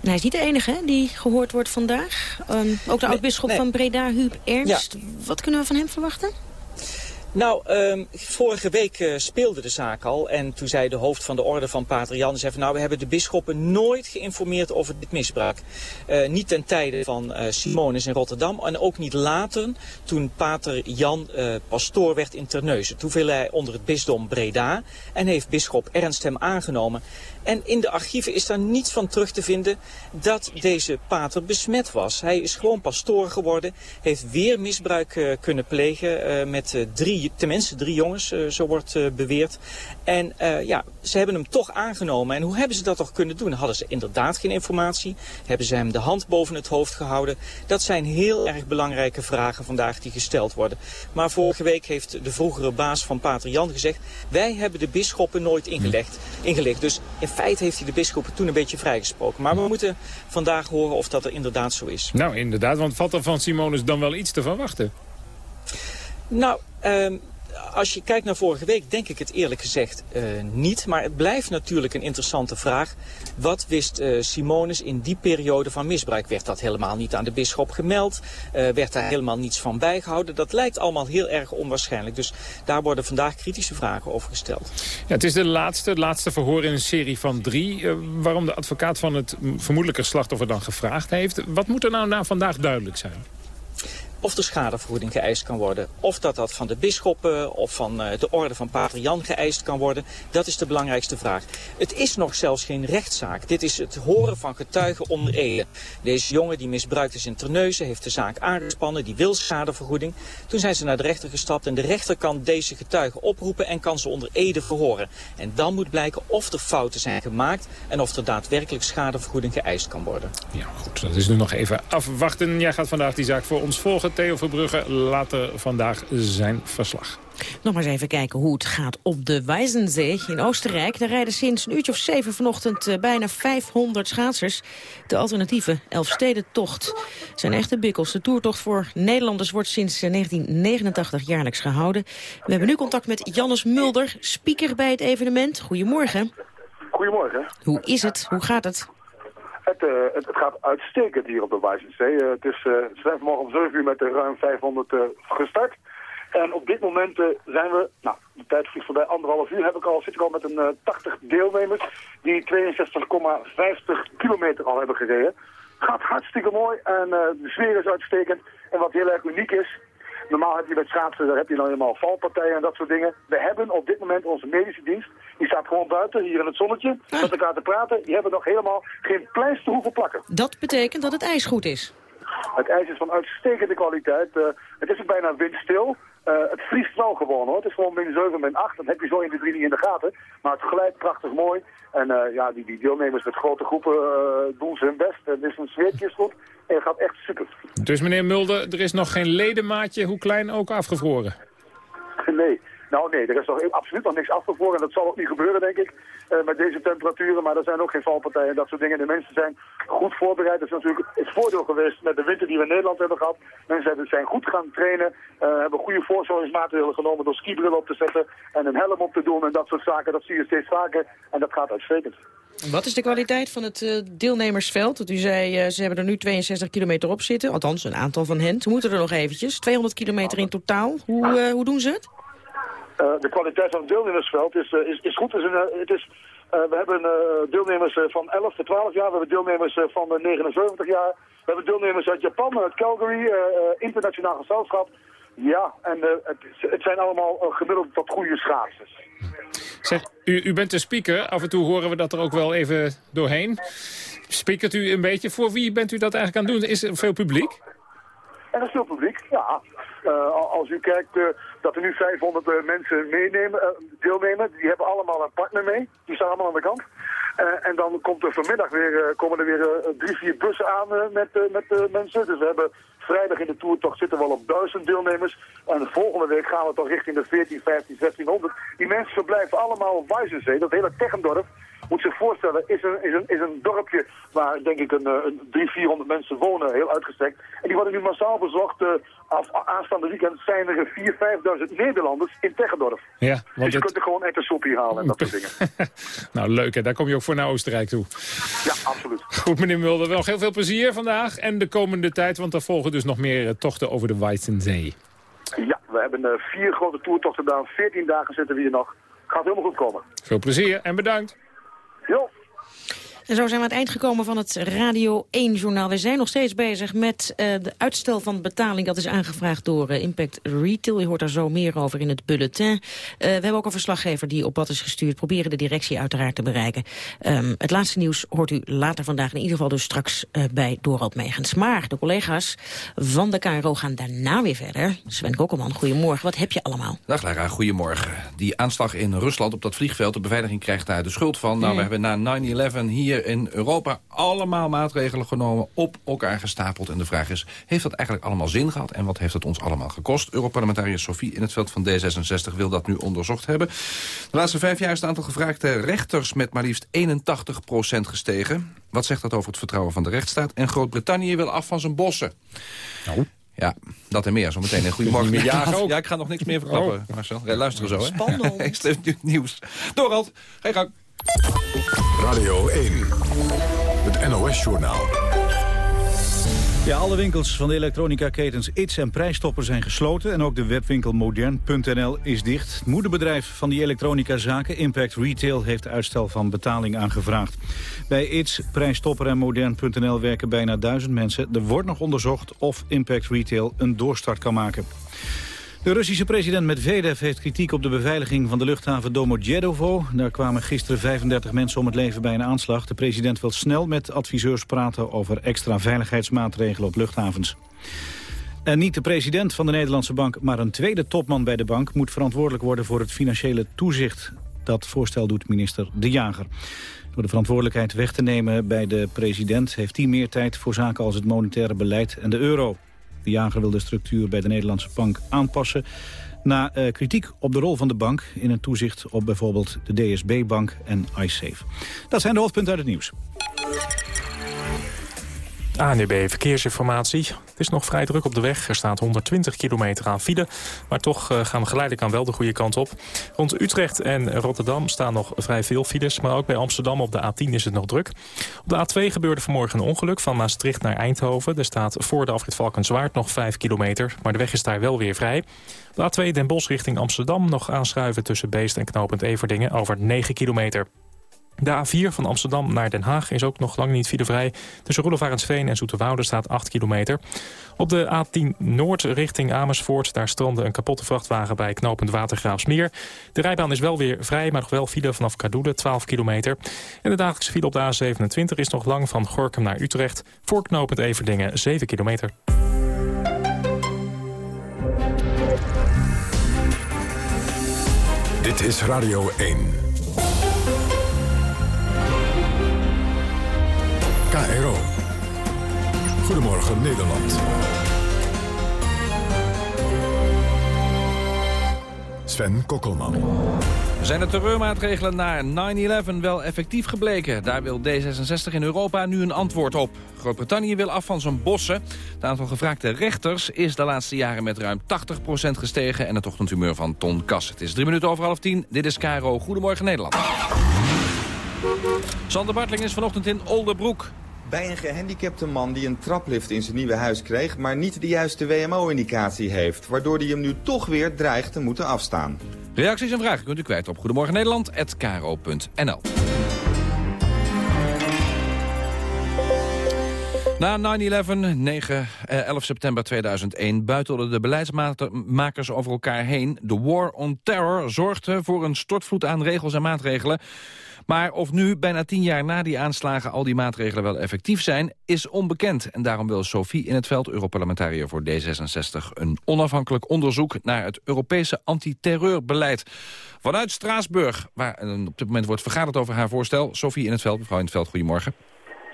hij is niet de enige die gehoord wordt vandaag. Um, ook de oud-bisschop van Breda, Huub Ernst. Wat kunnen we van hem verwachten? Nou, um, vorige week uh, speelde de zaak al. En toen zei de hoofd van de orde van Pater Jan... Zei nou, we hebben de bisschoppen nooit geïnformeerd over dit misbruik. Uh, niet ten tijde van uh, Simonis in Rotterdam. En ook niet later, toen Pater Jan pastoor werd in Terneuzen. Toen viel hij onder het bisdom Breda. En heeft bisschop Ernst hem aangenomen. En in de archieven is daar niets van terug te vinden dat deze pater besmet was. Hij is gewoon pastoor geworden, heeft weer misbruik uh, kunnen plegen uh, met uh, drie, tenminste drie jongens, zo wordt beweerd. En ja, ze hebben hem toch aangenomen. En hoe hebben ze dat toch kunnen doen? Hadden ze inderdaad geen informatie? Hebben ze hem de hand boven het hoofd gehouden? Dat zijn heel erg belangrijke vragen vandaag die gesteld worden. Maar vorige week heeft de vroegere baas van pater Jan gezegd... wij hebben de bisschoppen nooit ingelegd. ingelegd. Dus in feite heeft hij de bisschoppen toen een beetje vrijgesproken. Maar we moeten vandaag horen of dat er inderdaad zo is. Nou, inderdaad, want valt er van Simonus dan wel iets te verwachten? Nou, um, als je kijkt naar vorige week, denk ik het eerlijk gezegd uh, niet. Maar het blijft natuurlijk een interessante vraag. Wat wist uh, Simonis in die periode van misbruik? Werd dat helemaal niet aan de bisschop gemeld? Uh, werd daar helemaal niets van bijgehouden? Dat lijkt allemaal heel erg onwaarschijnlijk. Dus daar worden vandaag kritische vragen over gesteld. Ja, het is de laatste, laatste verhoor in een serie van drie. waarom de advocaat van het vermoedelijke slachtoffer dan gevraagd heeft. Wat moet er nou vandaag duidelijk zijn? Of er schadevergoeding geëist kan worden. Of dat dat van de bisschoppen of van uh, de orde van Pater Jan geëist kan worden. Dat is de belangrijkste vraag. Het is nog zelfs geen rechtszaak. Dit is het horen van getuigen onder ede. Deze jongen die misbruikt is in Terneuzen heeft de zaak aangespannen. Die wil schadevergoeding. Toen zijn ze naar de rechter gestapt en de rechter kan deze getuigen oproepen en kan ze onder ede verhoren. En dan moet blijken of er fouten zijn gemaakt en of er daadwerkelijk schadevergoeding geëist kan worden. Ja goed, dat is nu nog even afwachten. Jij gaat vandaag die zaak voor ons volgen. Theo Verbrugge later vandaag zijn verslag. Nog maar eens even kijken hoe het gaat op de Wijzenzee in Oostenrijk. Daar rijden sinds een uurtje of zeven vanochtend eh, bijna 500 schaatsers. De alternatieve Elfstedentocht zijn echte bikkels. De toertocht voor Nederlanders wordt sinds 1989 eh, jaarlijks gehouden. We hebben nu contact met Jannes Mulder, speaker bij het evenement. Goedemorgen. Goedemorgen. Hoe is het? Hoe gaat het? Het, uh, het, het, gaat uitstekend hier op de Wijzenzee. Uh, het is, zijn vanmorgen om 7 uur met de ruim 500 gestart. En op dit moment zijn we, nou, de tijd vliegt voorbij, anderhalf uur, heb ik al, zit ik al met een 80 deelnemers die 62,50 kilometer al hebben gereden. Gaat hartstikke mooi en de sfeer is uitstekend. En wat heel erg uniek is, Normaal heb je met schaatsen, daar heb je nou helemaal valpartijen en dat soort dingen. We hebben op dit moment onze medische dienst. Die staat gewoon buiten, hier in het zonnetje, ah. met elkaar te praten. Die hebben nog helemaal geen pleister hoeven plakken. Dat betekent dat het ijs goed is? Het ijs is van uitstekende kwaliteit. Uh, het is ook bijna windstil. Uh, het vriest wel gewoon hoor. Het is gewoon min 7, min 8. Dat heb je zo in de drie niet in de gaten. Maar het glijdt prachtig mooi. En uh, ja, die, die deelnemers met grote groepen uh, doen ze hun best. Het is een is goed. En het gaat echt super. Dus meneer Mulder, er is nog geen ledemaatje, hoe klein ook, afgevroren? Nee. Nou nee, er is nog absoluut nog niks afgevroren. En dat zal ook niet gebeuren, denk ik, met deze temperaturen. Maar er zijn ook geen valpartijen en dat soort dingen. De mensen zijn goed voorbereid. Dat is natuurlijk het voordeel geweest met de winter die we in Nederland hebben gehad. Mensen zijn goed gaan trainen, uh, hebben goede voorzorgingsmaatregelen genomen door skibril op te zetten en een helm op te doen en dat soort zaken. Dat zie je steeds vaker en dat gaat uitstekend. Wat is de kwaliteit van het uh, deelnemersveld? Want u zei, ze hebben er nu 62 kilometer op zitten. Althans, een aantal van hen. Ze moeten er nog eventjes. 200 kilometer in totaal. Hoe, uh, hoe doen ze het? De kwaliteit van het deelnemersveld is, is, is goed. Het is, een, het is we hebben deelnemers van 11 tot 12 jaar. We hebben deelnemers van 79 jaar. We hebben deelnemers uit Japan, uit Calgary, internationaal gezelschap. Ja, en het, het, zijn allemaal gemiddeld tot goede schaatsers. Zeg, u, u bent de speaker. Af en toe horen we dat er ook wel even doorheen. Speakert u een beetje? Voor wie bent u dat eigenlijk aan het doen? Is er veel publiek? Er is veel publiek, ja. Uh, als u kijkt uh, dat er nu 500 uh, mensen meenemen, deelnemen, die hebben allemaal een partner mee. Die staan allemaal aan de kant. en dan komt er vanmiddag weer, komen er weer drie, vier bussen aan met, met mensen. Dus we hebben vrijdag in de toertocht zitten we al op duizend deelnemers. En de volgende week gaan we toch richting de 14, 15, 1600. Die mensen verblijven allemaal op Wijzenzee, dat hele Tegendorp. Moet zich voorstellen, is een, is een, is een dorpje waar denk ik een, eh, een 300, 400 mensen wonen, heel uitgestrekt. En die worden nu massaal bezocht. Uh, af, aanstaande weekend zijn er 4.000, 5.000 Nederlanders in Teggendorf. Ja, want dus je het... kunt er gewoon echt een soep hier halen en dat soort dingen. nou, leuk hè. Daar kom je ook voor naar Oostenrijk toe. Ja, absoluut. Goed, meneer Mulder. Wel heel veel plezier vandaag en de komende tijd. Want er volgen dus nog meer tochten over de Weissensee. Ja, we hebben uh, vier grote toertochten gedaan. 14 dagen zitten we hier nog. Gaat helemaal goed komen. Veel plezier en bedankt. He'll En zo zijn we aan het eind gekomen van het Radio 1-journaal. We zijn nog steeds bezig met uh, de uitstel van betaling. Dat is aangevraagd door uh, Impact Retail. Je hoort daar zo meer over in het bulletin. Uh, we hebben ook een verslaggever die op pad is gestuurd. Proberen de directie uiteraard te bereiken. Um, het laatste nieuws hoort u later vandaag. In ieder geval dus straks bij Dorald Megens. Maar de collega's van de KRO gaan daarna weer verder. Sven Kokkelman, goedemorgen. Wat heb je allemaal? Dag Lara, goedemorgen. Die aanslag in Rusland op dat vliegveld, de beveiliging krijgt daar de schuld van. Nou, we hebben na 9-11 hier in Europa allemaal maatregelen genomen, op elkaar gestapeld. En de vraag is, heeft dat eigenlijk allemaal zin gehad? En wat heeft het ons allemaal gekost? Europarlementariër Sophie in het veld van D66 wil dat nu onderzocht hebben. De laatste vijf jaar is het aantal gevraagde rechters met maar liefst 81% gestegen. Wat zegt dat over het vertrouwen van de rechtsstaat? En Groot-Brittannië wil af van zijn bossen. Nou. Ja, dat en meer. Zometeen een goedemorgen. Ja, ik ga nog niks meer verklappen, oh. Marcel. Luister zo, hè. Spannend. nu nieuws. Dorald, ga je gang. Radio 1, het NOS-journaal. Ja, alle winkels van de elektronica-ketens Its en Prijstopper zijn gesloten... en ook de webwinkel modern.nl is dicht. Het moederbedrijf van die elektronica-zaken, Impact Retail... heeft uitstel van betaling aangevraagd. Bij Its, Prijstopper en modern.nl werken bijna duizend mensen. Er wordt nog onderzocht of Impact Retail een doorstart kan maken. De Russische president Medvedev heeft kritiek op de beveiliging van de luchthaven Domodedovo. Daar kwamen gisteren 35 mensen om het leven bij een aanslag. De president wil snel met adviseurs praten over extra veiligheidsmaatregelen op luchthavens. En niet de president van de Nederlandse bank, maar een tweede topman bij de bank... moet verantwoordelijk worden voor het financiële toezicht. Dat voorstel doet minister De Jager. Door de verantwoordelijkheid weg te nemen bij de president... heeft hij meer tijd voor zaken als het monetaire beleid en de euro. De jager wil de structuur bij de Nederlandse bank aanpassen... na uh, kritiek op de rol van de bank in een toezicht op bijvoorbeeld de DSB-bank en iSafe. Dat zijn de hoofdpunten uit het nieuws. ANUB Verkeersinformatie. Het is nog vrij druk op de weg. Er staat 120 kilometer aan file. Maar toch uh, gaan we geleidelijk aan wel de goede kant op. Rond Utrecht en Rotterdam staan nog vrij veel files. Maar ook bij Amsterdam op de A10 is het nog druk. Op de A2 gebeurde vanmorgen een ongeluk van Maastricht naar Eindhoven. Er staat voor de afrit Valkenswaard nog 5 kilometer. Maar de weg is daar wel weer vrij. De A2 Den Bosch richting Amsterdam nog aanschuiven tussen Beest en Knopend Everdingen over 9 kilometer. De A4 van Amsterdam naar Den Haag is ook nog lang niet filevrij. Tussen Roelofarensveen en Zoeterwoude staat 8 kilometer. Op de A10 Noord richting Amersfoort... daar strandde een kapotte vrachtwagen bij knooppunt Watergraafsmeer. De rijbaan is wel weer vrij, maar nog wel file vanaf Kadoede, 12 kilometer. En de dagelijkse file op de A27 is nog lang van Gorkum naar Utrecht... voor knooppunt Everdingen, 7 kilometer. Dit is Radio 1. KRO. Goedemorgen Nederland. Sven Kokkelman. Zijn de terreurmaatregelen na 9-11 wel effectief gebleken? Daar wil D66 in Europa nu een antwoord op. Groot-Brittannië wil af van zijn bossen. Het aantal gevraagde rechters is de laatste jaren met ruim 80% gestegen... en het ochtendhumeur van Ton Kass. Het is drie minuten over half tien. Dit is Caro. Goedemorgen Nederland. Sander Bartling is vanochtend in Olderbroek. Bij een gehandicapte man die een traplift in zijn nieuwe huis kreeg... maar niet de juiste WMO-indicatie heeft... waardoor hij hem nu toch weer dreigt te moeten afstaan. Reacties en vragen kunt u kwijt op Goedemorgen Nederland@kro.nl. Na 9-11, 9, 11 september 2001, buitelden de beleidsmakers over elkaar heen. De War on Terror zorgde voor een stortvloed aan regels en maatregelen. Maar of nu, bijna tien jaar na die aanslagen, al die maatregelen wel effectief zijn, is onbekend. En daarom wil Sophie in het veld, Europarlementariër voor D66, een onafhankelijk onderzoek naar het Europese antiterreurbeleid. Vanuit Straatsburg, waar op dit moment wordt vergaderd over haar voorstel. Sophie in het veld, mevrouw in het veld, goedemorgen.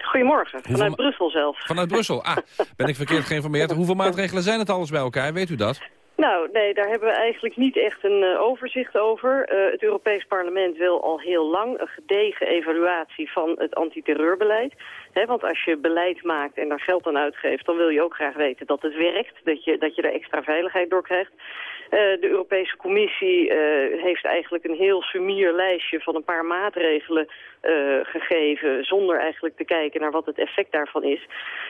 Goedemorgen, vanuit Brussel zelf. Vanuit Brussel, ah, ben ik verkeerd geïnformeerd. Hoeveel maatregelen zijn het alles bij elkaar, weet u dat? Nou, nee, daar hebben we eigenlijk niet echt een uh, overzicht over. Uh, het Europees Parlement wil al heel lang een gedegen evaluatie van het antiterreurbeleid. He, want als je beleid maakt en daar geld aan uitgeeft... dan wil je ook graag weten dat het werkt, dat je, dat je er extra veiligheid door krijgt. Uh, de Europese Commissie heeft eigenlijk een heel sumier lijstje van een paar maatregelen uh, gegeven... zonder eigenlijk te kijken naar wat het effect daarvan is.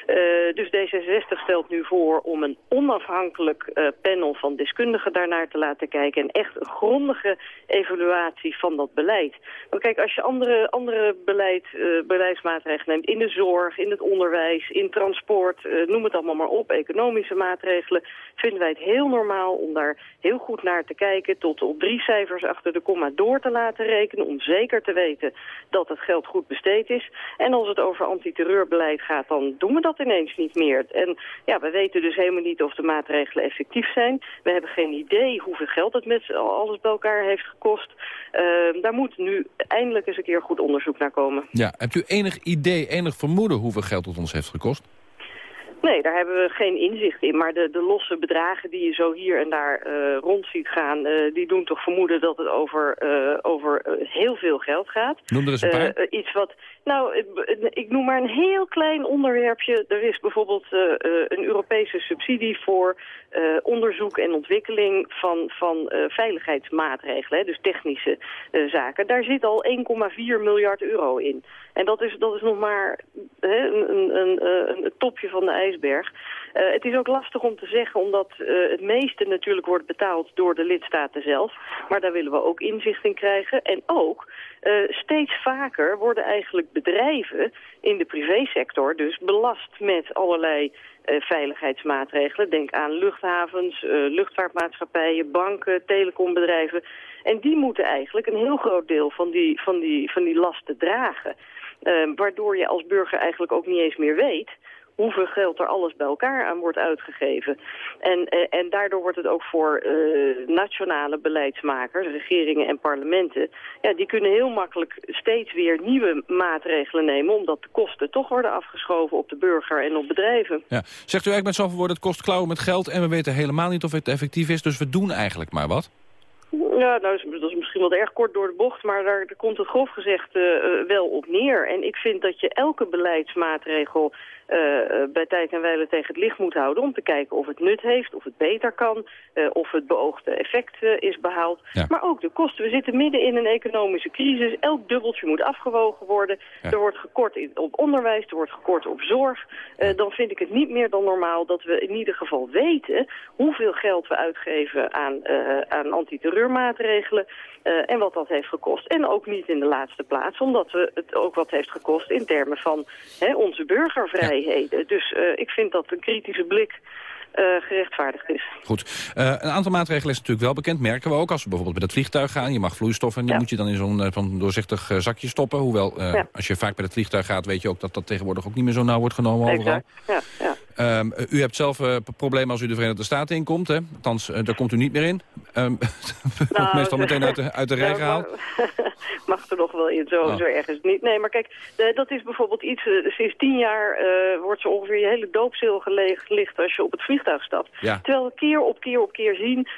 Uh, dus D66 stelt nu voor om een onafhankelijk uh, panel van deskundigen daarnaar te laten kijken... en echt een grondige evaluatie van dat beleid. Want kijk, als je andere, andere beleid, beleidsmaatregelen neemt... in de zorg, in het onderwijs, in transport, noem het allemaal maar op... economische maatregelen, vinden wij het heel normaal om daar heel goed naar te kijken... tot op drie cijfers achter de komma door te laten rekenen... om zeker te weten dat het geld goed besteed is. En als het over antiterreurbeleid gaat, dan doen we dat ineens niet meer. En ja, we weten dus helemaal niet of de maatregelen effectief zijn. We hebben geen idee hoeveel geld het met alles bij elkaar heeft gekost. Uh, daar moet nu eindelijk eens een keer goed onderzoek naar komen. Ja, hebt u enig idee, enig vermoeden hoeveel geld het ons heeft gekost? Nee, daar hebben we geen inzicht in. Maar de, de losse bedragen die je zo hier en daar uh, rond ziet gaan... Uh, die doen toch vermoeden dat het over, uh, over heel veel geld gaat. Noem er eens een paar. iets wat... Nou, ik, ik, noem maar een heel klein onderwerpje. Er is bijvoorbeeld een Europese subsidie voor onderzoek en ontwikkeling van, van veiligheidsmaatregelen. Hè, dus technische zaken. Daar zit al 1,4 miljard euro in. En dat is, dat is nog maar hè, een, een, een, een topje van de Uh, het is ook lastig om te zeggen, omdat uh, het meeste natuurlijk wordt betaald door de lidstaten zelf. Maar daar willen we ook inzicht in krijgen. En ook, uh, steeds vaker worden eigenlijk bedrijven in de privésector dus belast met allerlei veiligheidsmaatregelen. Denk aan luchthavens, luchtvaartmaatschappijen, banken, telecombedrijven. En die moeten eigenlijk een heel groot deel van die, van die, van die lasten dragen. waardoor je als burger eigenlijk ook niet eens meer weet hoeveel geld er alles bij elkaar aan wordt uitgegeven. En, eh, en daardoor wordt het ook voor uh, nationale beleidsmakers, regeringen en parlementen... Ja, die kunnen heel makkelijk steeds weer nieuwe maatregelen nemen... omdat de kosten toch worden afgeschoven op de burger en op bedrijven. Ja. Zegt u eigenlijk met zoveel woorden, het kost klauwen met geld... en we weten helemaal niet of het effectief is, dus we doen eigenlijk maar wat? Ja, nou, dat is misschien wat erg kort door de bocht, maar daar, daar komt het grof gezegd uh, wel op neer. En ik vind dat je elke beleidsmaatregel bij tijd en wijle tegen het licht moet houden... om te kijken of het nut heeft, of het beter kan, uh, of het beoogde effect is behaald. Ja. Maar ook de kosten. We zitten midden in een economische crisis. Elk dubbeltje moet afgewogen worden. Ja. Er wordt gekort op onderwijs, er wordt gekort op zorg. Dan vind ik het niet meer dan normaal dat we in ieder geval weten... hoeveel geld we uitgeven aan, aan antiterreurmaatregelen... Uh, en wat dat heeft gekost. En ook niet in de laatste plaats, omdat we het ook wat heeft gekost in termen van hè, onze burgervrijheden. Dus uh, ik vind dat een kritische blik uh, gerechtvaardigd is. Goed. Uh, een aantal maatregelen is natuurlijk wel bekend. Merken we ook als we bijvoorbeeld met het vliegtuig gaan. Je mag vloeistoffen en die ja. moet je dan in zo'n uh, doorzichtig zakje stoppen. Hoewel, ja. als je vaak met het vliegtuig gaat, weet je ook dat dat tegenwoordig ook niet meer zo nauw wordt genomen exact. overal. Ja, ja. Um, u hebt zelf uh, problemen als u de Verenigde Staten inkomt. Hè? Althans, uh, daar komt u niet meer in. Um, nou, meestal meteen uit de, uit de rij gehaald. Mag er nog wel in, zo, oh. zo erg is het niet. Nee, maar kijk, uh, dat is bijvoorbeeld iets... sinds tien jaar wordt zo ongeveer je hele doopzeel gelicht als je op het vliegtuig stapt. Ja. Terwijl we keer op keer op keer zien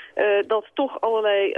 dat toch allerlei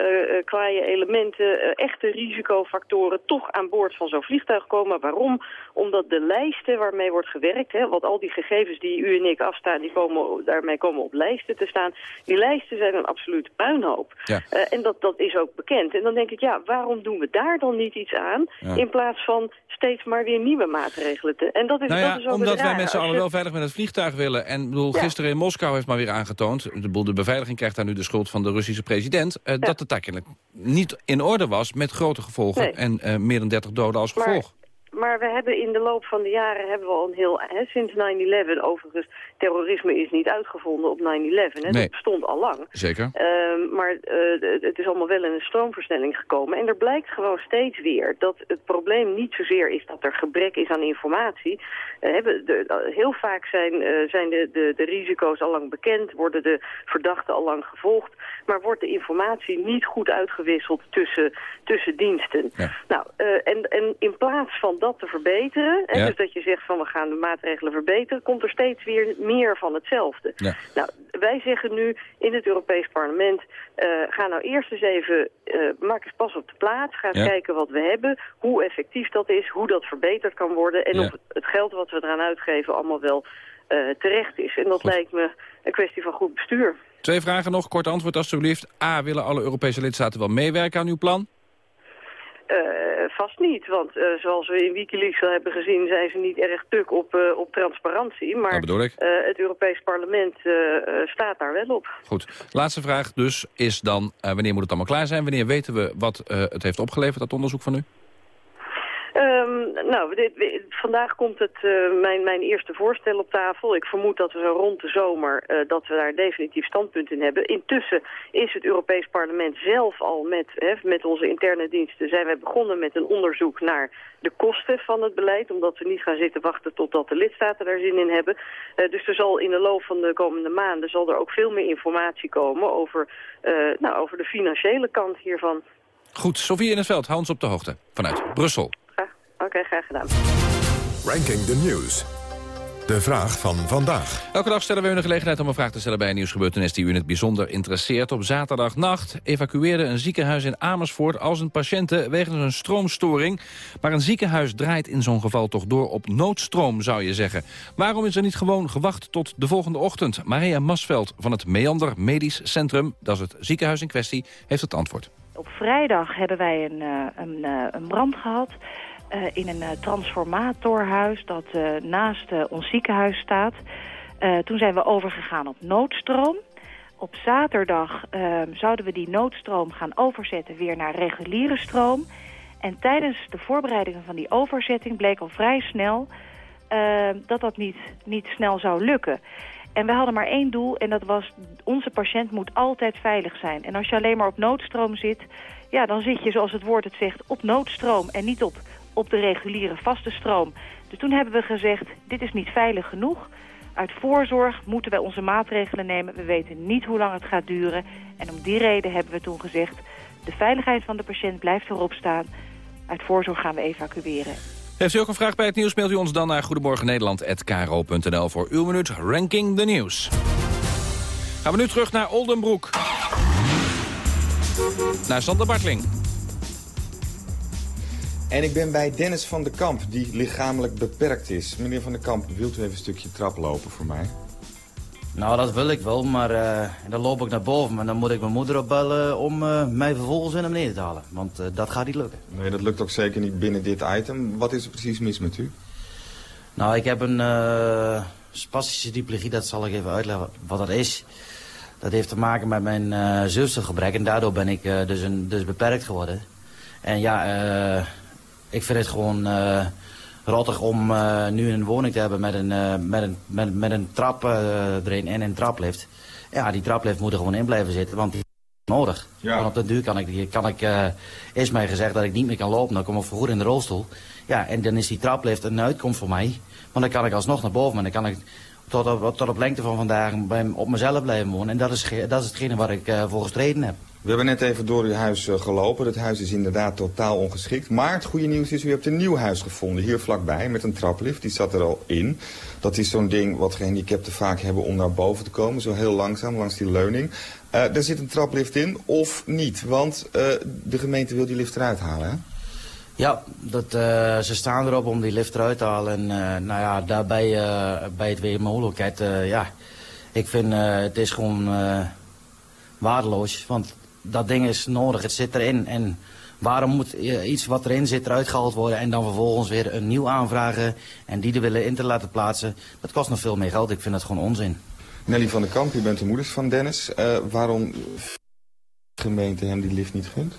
kwaaie elementen... echte risicofactoren toch aan boord van zo'n vliegtuig komen. Waarom? Omdat de lijsten waarmee wordt gewerkt... Hè, wat al die gegevens die u en ik afstaan, die komen, daarmee komen op lijsten te staan. Die lijsten zijn een absolute puinhoop. Ja. Uh, en dat, dat is ook bekend. En dan denk ik, ja, waarom doen we daar dan niet iets aan... Ja. in plaats van steeds maar weer nieuwe maatregelen te... En dat is, nou ja, dat is ook omdat wij raar. met z'n allen je... wel veilig met het vliegtuig willen. En bedoel, gisteren in Moskou heeft maar weer aangetoond... de, beveiliging krijgt daar nu de schuld van de Russische president... Uh, dat het eigenlijk niet in orde was met grote gevolgen... Nee. en uh, meer dan 30 doden als gevolg. Maar we hebben in de loop van de jaren hebben we al een heel... Hè, sinds 9-11, overigens, terrorisme is niet uitgevonden op 9-11. hè, Nee. Dat bestond al lang. Zeker. Ehm, maar eh, het is allemaal wel in een stroomversnelling gekomen. En er blijkt gewoon steeds weer dat het probleem niet zozeer is dat er gebrek is aan informatie. Hebben de, eh, heel vaak zijn, zijn de, de, de risico's al lang bekend, worden de verdachten al lang gevolgd. Maar wordt de informatie niet goed uitgewisseld tussen, tussen diensten. Ja. Nou, eh, en, en in plaats van dat te verbeteren, Ja. dus dat je zegt van we gaan de maatregelen verbeteren, komt er steeds weer meer van hetzelfde. Ja. Nou, wij zeggen nu in het Europees Parlement, eh, ga nou eerst eens even, eh, maak eens pas op de plaats, ga eens kijken wat we hebben, hoe effectief dat is, hoe dat verbeterd kan worden en of het geld wat we eraan uitgeven allemaal wel terecht is. En dat lijkt me een kwestie van goed bestuur. Twee vragen nog, kort antwoord alstublieft. A, willen alle Europese lidstaten wel meewerken aan uw plan? Eh, vast niet, want eh, zoals we in Wikileaks al hebben gezien... zijn ze niet erg tuk op, eh, op transparantie. Maar eh, het Europees Parlement eh, eh, staat daar wel op. Goed. Laatste vraag dus is dan, eh, wanneer moet het allemaal klaar zijn? Wanneer weten we wat eh, het heeft opgeleverd, dat onderzoek van u? Ehm, nou, dit, vandaag komt het, eh, mijn, mijn eerste voorstel op tafel. Ik vermoed dat we zo rond de zomer eh, dat we daar definitief standpunt in hebben. Intussen is het Europees Parlement zelf al met, hè, met onze interne diensten... zijn wij begonnen met een onderzoek naar de kosten van het beleid... omdat we niet gaan zitten wachten totdat de lidstaten daar zin in hebben. Eh, dus er zal in de loop van de komende maanden zal er ook veel meer informatie komen... over, nou, over de financiële kant hiervan. Goed, Sofie in het veld, hou ons op de hoogte. Vanuit Brussel. Oké, graag gedaan. Ranking the News. De vraag van vandaag. Elke dag stellen we u de gelegenheid om een vraag te stellen bij een nieuwsgebeurtenis die u in het bijzonder interesseert. Op zaterdagnacht evacueerde een ziekenhuis in Amersfoort als een patiënte wegens een stroomstoring. Maar een ziekenhuis draait in zo'n geval toch door op noodstroom, zou je zeggen. Waarom is er niet gewoon gewacht tot de volgende ochtend? Maria Masveld van het Meander Medisch Centrum, dat is het ziekenhuis in kwestie, heeft het antwoord. Op vrijdag hebben wij een, eh, een, eh, een brand gehad eh, in een eh, transformatorhuis dat eh, naast eh, ons ziekenhuis staat. Eh, toen zijn we overgegaan op noodstroom. Op zaterdag eh, zouden we die noodstroom gaan overzetten weer naar reguliere stroom. En tijdens de voorbereidingen van die overzetting bleek al vrij snel eh, dat dat niet, niet snel zou lukken. En we hadden maar één doel en dat was onze patiënt moet altijd veilig zijn. En als je alleen maar op noodstroom zit, ja, dan zit je zoals het woord het zegt op noodstroom en niet op, op de reguliere vaste stroom. Dus toen hebben we gezegd, dit is niet veilig genoeg. Uit voorzorg moeten wij onze maatregelen nemen. We weten niet hoe lang het gaat duren. En om die reden hebben we toen gezegd, de veiligheid van de patiënt blijft voorop staan. Uit voorzorg gaan we evacueren. Heeft u ook een vraag bij het nieuws, mailt u ons dan naar goedemorgennederland.kro.nl voor uw minuut Ranking the News. Gaan we nu terug naar Oldenbroek. Naar Sander Bartling. En ik ben bij Dennis van der Kamp, die lichamelijk beperkt is. Meneer van der Kamp, wilt u even een stukje trap lopen voor mij? Nou, dat wil ik wel, maar eh, dan loop ik naar boven. Maar dan moet ik mijn moeder opbellen om eh, mij vervolgens weer naar beneden te halen. Want eh, dat gaat niet lukken. Nee, dat lukt ook zeker niet binnen dit item. Wat is er precies mis met u? Nou, ik heb een spastische diplegie, dat zal ik even uitleggen wat dat is. Dat heeft te maken met mijn zuurstofgebrek en daardoor ben ik dus, een, dus beperkt geworden. En ja, eh, ik vind het gewoon eh, rottig om eh, nu een woning te hebben met een, eh, met een, met, met een trap erin en een traplift. Ja, die traplift moet er gewoon in blijven zitten, want die is nodig. Ja. Want op de duur kan ik, kan ik is mij gezegd dat ik niet meer kan lopen, dan kom ik vergoed in de rolstoel. Ja, en dan is die traplift een uitkomst voor mij. Want dan kan ik alsnog naar boven en dan kan ik tot op, tot op lengte van vandaag op mezelf blijven wonen. En dat is, dat is hetgene waar ik voor gestreden heb. We hebben net even door uw huis eh, gelopen. Het huis is inderdaad totaal ongeschikt. Maar het goede nieuws is, u hebt een nieuw huis gevonden. Hier vlakbij, met een traplift. Die zat er al in. Dat is zo'n ding wat gehandicapten vaak hebben om naar boven te komen. Zo heel langzaam, langs die leuning. Eh daar zit een traplift in, of niet? Want eh, de gemeente wil die lift eruit halen? Ja, dat, ze staan erop om die lift eruit te halen. En nou ja, daarbij bij het WMO-loket, eh ja, ik vind het is gewoon waardeloos. Want dat ding is nodig, het zit erin. En waarom moet eh, iets wat erin zit eruit gehaald worden en dan vervolgens weer een nieuw aanvragen en die er willen in te laten plaatsen? Dat kost nog veel meer geld, ik vind dat gewoon onzin. Nelly van der Kamp, u bent de moeders van Dennis. Eh, waarom de gemeente hem die lift niet gunt?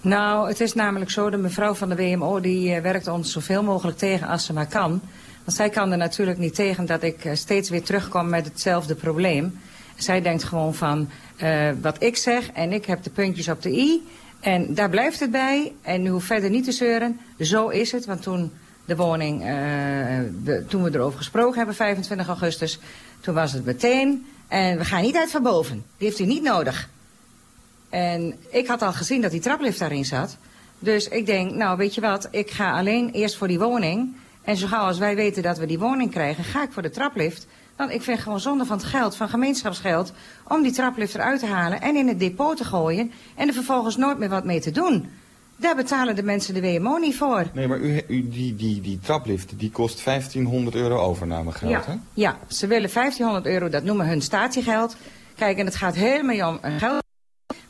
Nou, het is namelijk zo, de mevrouw van de WMO die eh, werkt ons zoveel mogelijk tegen als ze maar kan. Want zij kan er natuurlijk niet tegen dat ik steeds weer terugkom met hetzelfde probleem. Zij denkt gewoon van eh, wat ik zeg en ik heb de puntjes op de i. En daar blijft het bij. En u hoeft verder niet te zeuren. Zo is het, want toen de woning, eh, toen we erover gesproken hebben, 25 augustus, toen was het meteen. En we gaan niet uit van boven. Die heeft u niet nodig. En ik had al gezien dat die traplift daarin zat. Dus ik denk, nou weet je wat, ik ga alleen eerst voor die woning. En zo gauw als wij weten dat we die woning krijgen, ga ik voor de traplift. Want ik vind gewoon zonde van het geld, van gemeenschapsgeld... om die traplift eruit te halen en in het depot te gooien... en er vervolgens nooit meer wat mee te doen. Daar betalen de mensen de WMO niet voor. Nee, maar u, u, die, die, die traplift die kost 1500 euro overnamegeld, ja, hè? Ja, ze willen 1500 euro, dat noemen hun statiegeld. Kijk, en het gaat helemaal niet om een geld...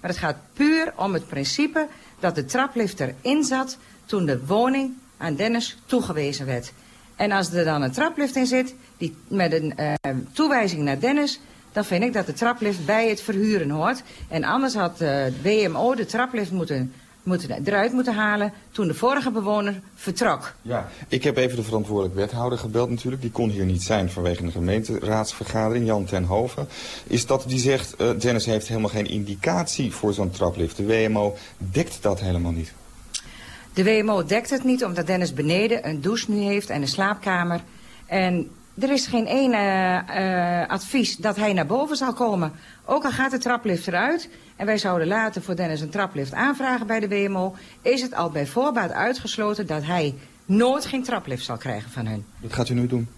maar het gaat puur om het principe dat de traplift erin zat... toen de woning aan Dennis toegewezen werd. En als er dan een traplift in zit, die, met een uh, toewijzing naar Dennis... dan vind ik dat de traplift bij het verhuren hoort. En anders had uh, WMO de traplift moeten, moeten, eruit moeten halen... toen de vorige bewoner vertrok. Ja, ik heb even de verantwoordelijk wethouder gebeld natuurlijk. Die kon hier niet zijn vanwege een gemeenteraadsvergadering, Jan ten Hoven. Is dat die zegt, uh, Dennis heeft helemaal geen indicatie voor zo'n traplift. De WMO dekt dat helemaal niet. De WMO dekt het niet omdat Dennis beneden een douche nu heeft en een slaapkamer. En er is geen ene uh, advies dat hij naar boven zal komen. Ook al gaat de traplift eruit en wij zouden later voor Dennis een traplift aanvragen bij de WMO... is het al bij voorbaat uitgesloten dat hij nooit geen traplift zal krijgen van hen. Wat gaat u nu doen?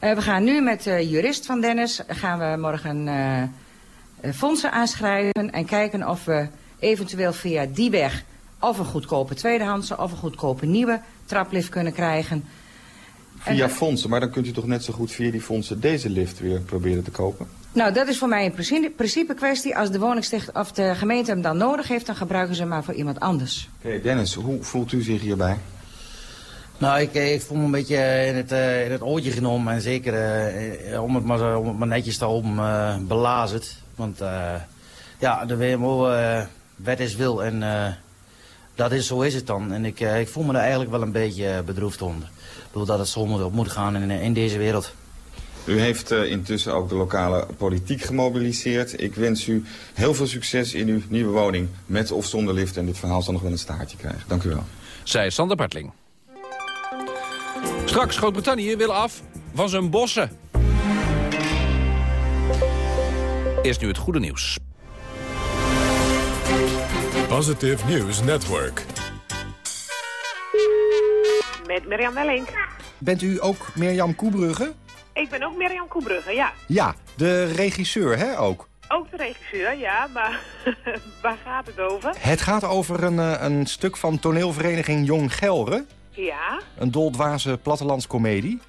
Uh, we gaan nu met de jurist van Dennis gaan we morgen fondsen aanschrijven... en kijken of we eventueel via die weg of een goedkope tweedehandse of een goedkope nieuwe traplift kunnen krijgen. Via en, fondsen, maar dan kunt u toch net zo goed via die fondsen deze lift weer proberen te kopen? Nou, dat is voor mij een principe kwestie. Als de woningsticht of de gemeente hem dan nodig heeft, dan gebruiken ze hem maar voor iemand anders. Oké, okay, Dennis, hoe voelt u zich hierbij? Nou, ik, ik voel me een beetje in het, uh, in het ootje genomen en zeker uh, om, het maar, om het maar netjes te uh, belazerd. Want ja, de WMO-wet is wil en dat is, zo is het dan. En ik, ik voel me er eigenlijk wel een beetje bedroefd onder. Ik bedoel dat het zo moet, moet gaan in, in deze wereld. U heeft uh, intussen ook de lokale politiek gemobiliseerd. Ik wens u heel veel succes in uw nieuwe woning. Met of zonder lift. En dit verhaal zal nog wel een staartje krijgen. Dank u wel. Zij Sander Bartling. Straks Groot-Brittannië wil af van zijn bossen. Eerst nu het goede nieuws. Positive News Network. Met Mirjam Welling. Bent u ook Mirjam Koebrugge? Ik ben ook Mirjam Koebrugge, ja. Ja, de regisseur, hè, ook? Ook de regisseur, ja, maar waar gaat het over? Het gaat over een, een stuk van toneelvereniging Jong Gelre. Ja. Een doldwaze plattelandscomedie.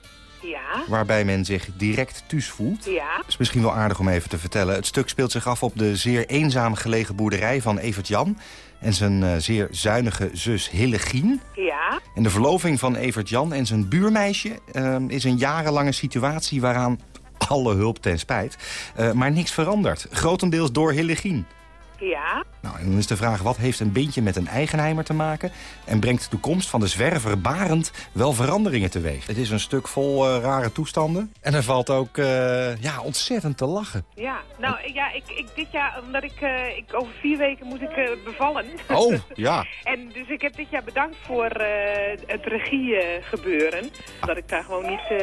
Ja. Waarbij men zich direct thuis voelt. Ja. is misschien wel aardig om even te vertellen. Het stuk speelt zich af op de zeer eenzaam gelegen boerderij van Evert Jan... en zijn uh, zeer zuinige zus Hillegien. Ja. En de verloving van Evert Jan en zijn buurmeisje... Uh, is een jarenlange situatie waaraan alle hulp ten spijt... Uh, maar niks verandert. Grotendeels door Hillegien. Ja. Nou, en dan is de vraag, wat heeft een beentje met een eigenheimer te maken? En brengt de toekomst van de zwerver Barend wel veranderingen teweeg? Het is een stuk vol uh, rare toestanden. En er valt ook uh, ja, ontzettend te lachen. Ja, nou ja, ik, ik dit jaar, omdat ik, uh, ik over vier weken moet ik bevallen. Oh, ja. en dus ik heb dit jaar bedankt voor het regie gebeuren. Dat ik daar gewoon niet,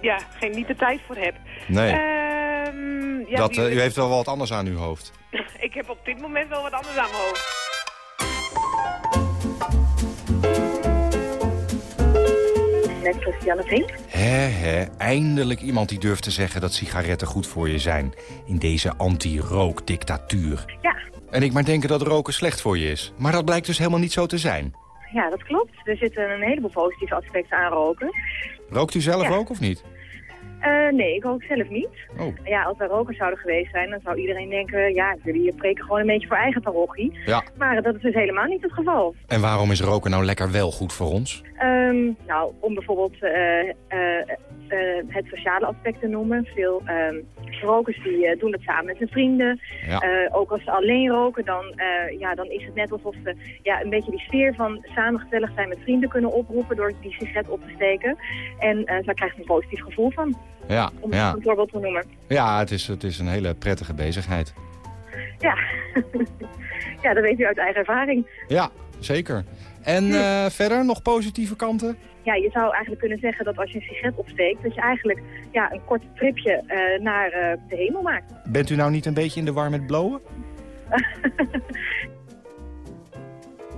ja, geen, niet de tijd voor heb. Nee. Ehm, ja, dat, u heeft wel wat anders aan uw hoofd. ik heb op dit moment wel wat anders aan mijn hoofd. Met Christiane Vink. Hè, hè, eindelijk iemand die durft te zeggen dat sigaretten goed voor je zijn. In deze anti-rookdictatuur. Ja. En ik maar denken dat roken slecht voor je is. Maar dat blijkt dus helemaal niet zo te zijn. Ja, dat klopt. Er zitten een heleboel positieve aspecten aan roken. Rookt u zelf Ja. ook of niet? Uh, nee, ik rook zelf niet. Oh. Ja, als wij rokers zouden geweest zijn, dan zou iedereen denken... ja, jullie preken gewoon een beetje voor eigen parochie. Ja. Maar dat is dus helemaal niet het geval. En waarom is roken nou lekker wel goed voor ons? Um, nou, om bijvoorbeeld uh, uh, het sociale aspect te noemen. Veel um, rokers die doen het samen met hun vrienden. Ja. ook als ze alleen roken, dan, ja, dan is het net alsof ze ja, een beetje die sfeer van samen gezellig zijn met vrienden kunnen oproepen... door die sigaret op te steken. En daar krijgt een positief gevoel van. Ja, Om ja. een voorbeeld te noemen. ja het, is, het is een hele prettige bezigheid. Ja. ja, dat weet u uit eigen ervaring. Ja, zeker. En uh, verder nog positieve kanten? Ja, je zou eigenlijk kunnen zeggen dat als je een sigaret opsteekt... dat je eigenlijk ja, een kort tripje uh, naar uh, de hemel maakt. Bent u nou niet een beetje in de war met blowen?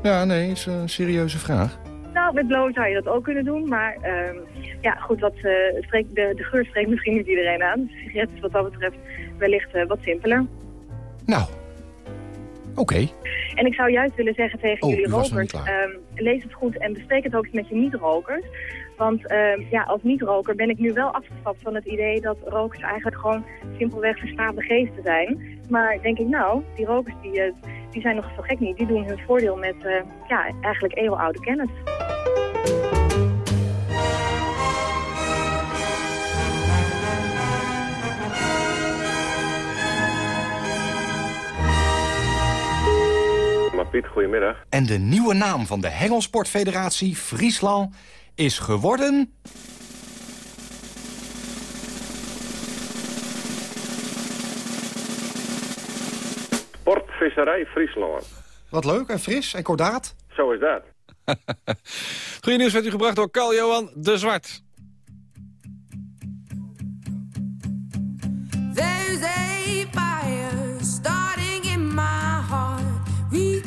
Ja, nee, is een serieuze vraag. Met blowen zou je dat ook kunnen doen. Maar ehm, ja, goed, wat, uh, de, de geur spreekt misschien niet iedereen aan. Dus sigaret is wat dat betreft wellicht uh, wat simpeler. Nou, oké. En ik zou juist willen zeggen tegen jullie rokers, um, lees het goed en bespreek het ook eens met je niet-rokers. Want uh, ja, als niet-roker ben ik nu wel afgestapt van het idee dat rokers eigenlijk gewoon simpelweg verstaande geesten zijn. Maar denk ik nou, die rokers die, uh, die zijn nog zo gek niet. Die doen hun voordeel met uh, ja, eigenlijk eeuwenoude kennis. Piet, goedemiddag. En de nieuwe naam van de Hengelsportfederatie Friesland is geworden... Sportvisserij Friesland. Wat leuk en fris en kordaat. Zo is dat. Goeie nieuws werd u gebracht door Carl Johan de Zwart. There's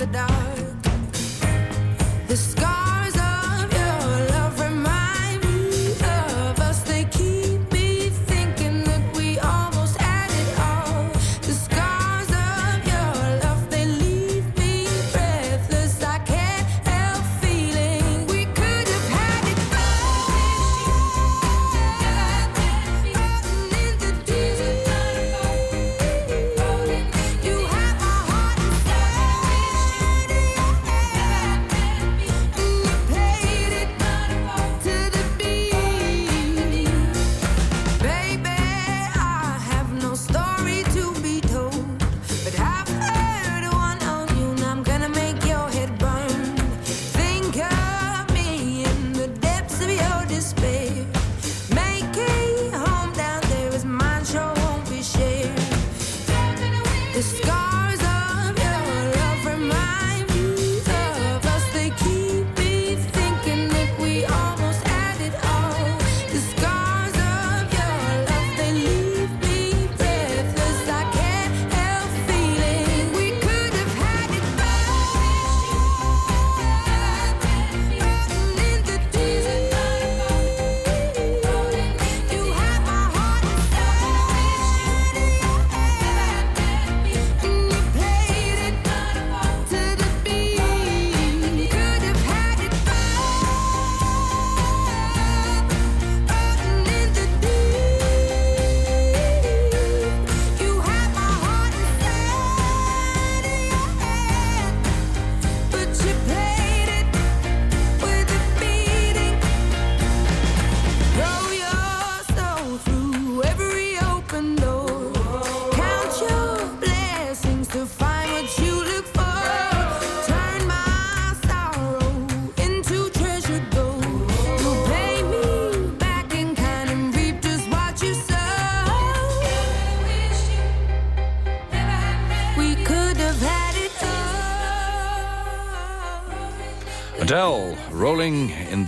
the dark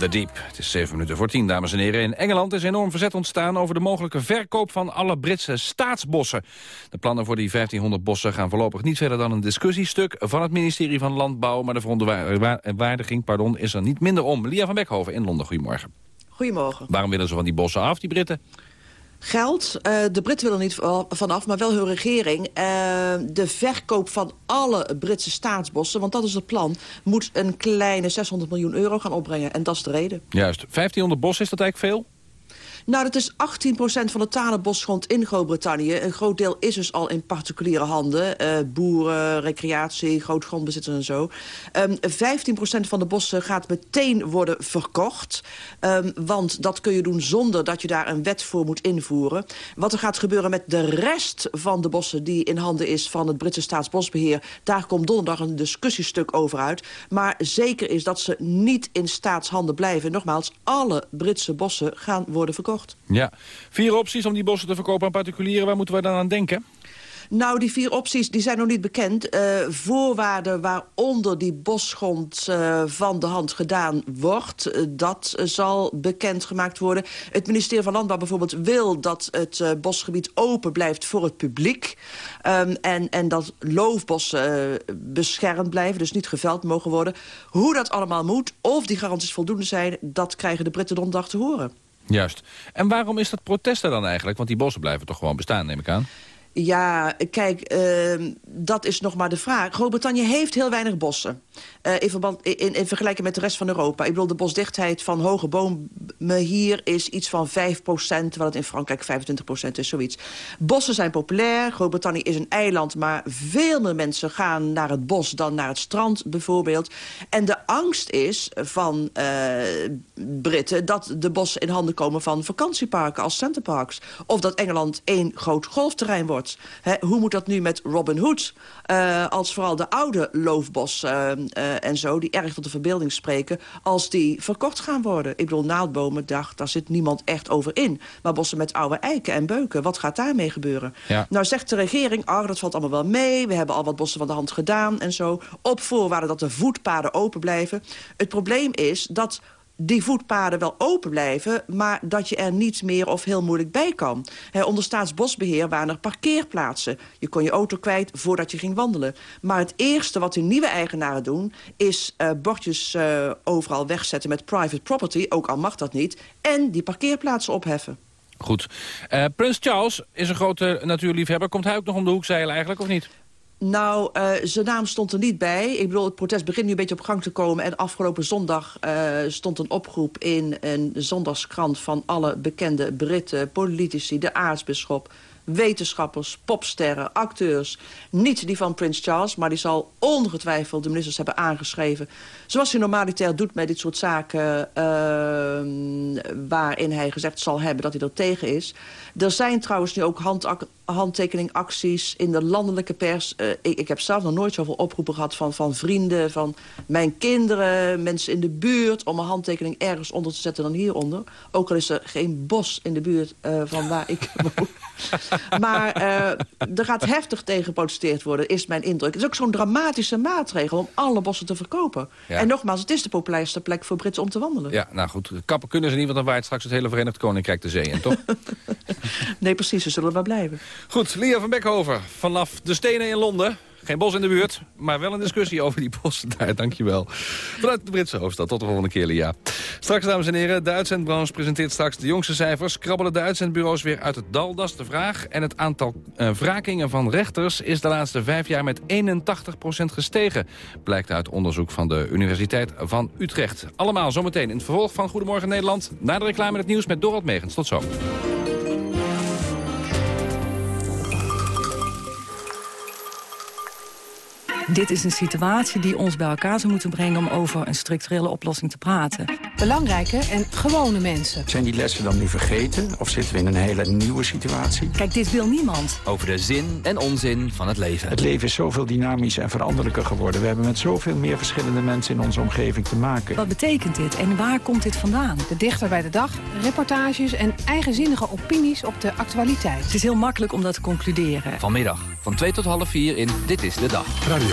the Deep. Het is 7 minuten voor 10, dames en heren. In Engeland is enorm verzet ontstaan over de mogelijke verkoop van alle Britse staatsbossen. De plannen voor die 1500 bossen gaan voorlopig niet verder dan een discussiestuk van het ministerie van Landbouw. Maar de verontwaardiging pardon, is er niet minder om. Lia van Beckhoven in Londen, goedemorgen. Goedemorgen. Waarom willen ze van die bossen af, die Britten? Geld, uh, de Britten willen er niet vanaf, maar wel hun regering. Uh, de verkoop van alle Britse staatsbossen, want dat is het plan... moet een kleine 600 miljoen euro gaan opbrengen. En dat is de reden. Juist. 1500 bossen, is dat eigenlijk veel? Nou, dat is 18% van de talenbosgrond in Groot-Brittannië. Een groot deel is dus al in particuliere handen. Uh, boeren, recreatie, grootgrondbezitters en zo. Um, ehm, 15% van de bossen gaat meteen worden verkocht. Um, want dat kun je doen zonder dat je daar een wet voor moet invoeren. Wat er gaat gebeuren met de rest van de bossen... die in handen is van het Britse staatsbosbeheer... daar komt donderdag een discussiestuk over uit. Maar zeker is dat ze niet in staatshanden blijven. Nogmaals, alle Britse bossen gaan worden verkocht. Ja, vier opties om die bossen te verkopen aan particulieren. Waar moeten we dan aan denken? Nou, die vier opties die zijn nog niet bekend. Uh, voorwaarden waaronder die bosgrond uh, van de hand gedaan wordt... Uh, dat zal bekendgemaakt worden. Het ministerie van Landbouw bijvoorbeeld wil dat het bosgebied open blijft voor het publiek. Um, en, en dat loofbossen beschermd blijven, dus niet geveld mogen worden. Hoe dat allemaal moet, of die garanties voldoende zijn... dat krijgen de Britten donderdag te horen. Juist. En waarom is dat protest er dan eigenlijk? Want die bossen blijven toch gewoon bestaan, neem ik aan? Ja, kijk, uh, dat is nog maar de vraag. Groot-Brittannië heeft heel weinig bossen. Uh, in, vergelijking met de rest van Europa. Ik bedoel, de bosdichtheid van hoge bomen hier is iets van 5% terwijl het in Frankrijk 25% is, zoiets. Bossen zijn populair. Groot-Brittannië is een eiland, maar veel meer mensen gaan naar het bos dan naar het strand, bijvoorbeeld. En de angst is van uh, Britten dat de bossen in handen komen van vakantieparken als centerparks. Of dat Engeland één groot golfterrein wordt. Hoe moet dat nu met Robin Hood? Uh, als vooral de oude loofbos uh, uh, en zo, die erg tot de verbeelding spreken... als die verkocht gaan worden. Ik bedoel, naaldbomen, daar, daar zit niemand echt over in. Maar bossen met oude eiken en beuken, wat gaat daarmee gebeuren? Ja. Nou zegt de regering, oh, dat valt allemaal wel mee... we hebben al wat bossen van de hand gedaan en zo... op voorwaarde dat de voetpaden open blijven. Het probleem is dat die voetpaden wel open blijven... maar dat je er niet meer of heel moeilijk bij kan. onder staatsbosbeheer waren er parkeerplaatsen. Je kon je auto kwijt voordat je ging wandelen. Maar het eerste wat de nieuwe eigenaren doen... is uh, bordjes uh, overal wegzetten met private property, ook al mag dat niet... en die parkeerplaatsen opheffen. Goed. Uh, Prins Charles is een grote natuurliefhebber. Komt hij ook nog om de hoek zeilen eigenlijk, of niet? Nou, uh, zijn naam stond er niet bij. Ik bedoel, het protest begint nu een beetje op gang te komen. En afgelopen zondag uh, stond een oproep in een zondagskrant... van alle bekende Britten, politici, de aartsbisschop wetenschappers, popsterren, acteurs. Niet die van Prins Charles, maar die zal ongetwijfeld de ministers hebben aangeschreven. Zoals hij normaliter doet met dit soort zaken... Uh, waarin hij gezegd zal hebben dat hij er tegen is. Er zijn trouwens nu ook handtekeningacties in de landelijke pers. Uh, ik, ik, heb zelf nog nooit zoveel oproepen gehad van, van vrienden, van mijn kinderen, mensen in de buurt... om een handtekening ergens onder te zetten dan hieronder. Ook al is er geen bos in de buurt uh, van waar ik woon. maar uh, er gaat heftig tegen geprotesteerd worden, is mijn indruk. Het is ook zo'n dramatische maatregel om alle bossen te verkopen. Ja. En nogmaals, het is de populairste plek voor Britten om te wandelen. Ja, nou goed, kappen kunnen ze niet, want dan waait straks het hele Verenigd Koninkrijk de zee in, toch? nee, precies, ze zullen maar blijven. Goed, Lia van Beckhoven, vanaf de stenen in Londen. Geen bos in de buurt, maar wel een discussie over die bossen daar. Dankjewel. Vanuit de Britse hoofdstad. Tot de volgende keer, Lia. Straks, dames en heren, de uitzendbranche presenteert straks de jongste cijfers. Krabbelen de uitzendbureaus weer uit het dal, dat is de vraag. En het aantal uh, wrakingen van rechters is de laatste vijf jaar met 81% gestegen. Blijkt uit onderzoek van de Universiteit van Utrecht. Allemaal zometeen in het vervolg van Goedemorgen Nederland. Na de reclame het nieuws met Dorot Megens. Tot zo. Dit is een situatie die ons bij elkaar zou moeten brengen... om over een structurele oplossing te praten. Belangrijke en gewone mensen. Zijn die lessen dan nu vergeten? Of zitten we in een hele nieuwe situatie? Kijk, dit wil niemand. Over de zin en onzin van het leven. Het leven is zoveel dynamischer en veranderlijker geworden. We hebben met zoveel meer verschillende mensen in onze omgeving te maken. Wat betekent dit en waar komt dit vandaan? De dichter bij de dag, reportages en eigenzinnige opinies op de actualiteit. Het is heel makkelijk om dat te concluderen. Vanmiddag van 2 tot half 4 in Dit is de Dag. Radio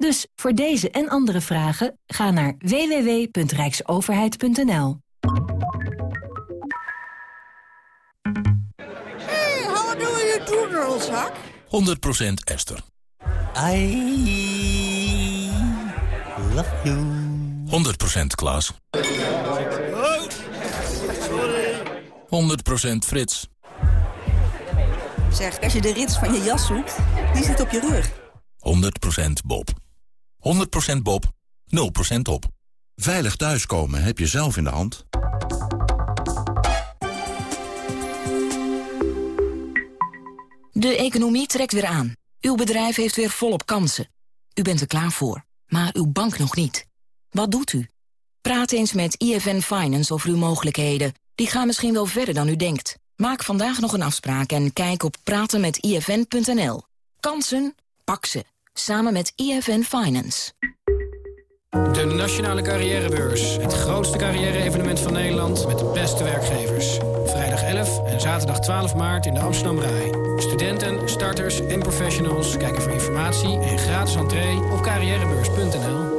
Dus voor deze en andere vragen ga naar www.rijksoverheid.nl. Hey, how do you do girlshak? 100% Esther. I love you. 100% Klaas. 100% Frits. Zeg, als je de rits van je jas zoekt, die zit op je rug. 100% Bob. 100% Bob, 0% op. Veilig thuiskomen heb je zelf in de hand. De economie trekt weer aan. Uw bedrijf heeft weer volop kansen. U bent er klaar voor, maar uw bank nog niet. Wat doet u? Praat eens met IFN Finance over uw mogelijkheden. Die gaan misschien wel verder dan u denkt. Maak vandaag nog een afspraak en kijk op pratenmetifn.nl. Kansen? Pak ze. Samen met IFN Finance. De Nationale Carrièrebeurs. Het grootste carrière-evenement van Nederland met de beste werkgevers. Vrijdag 11 en zaterdag 12 maart in de Amsterdam Rai. Studenten, starters en professionals kijken voor informatie en gratis entree op carrièrebeurs.nl.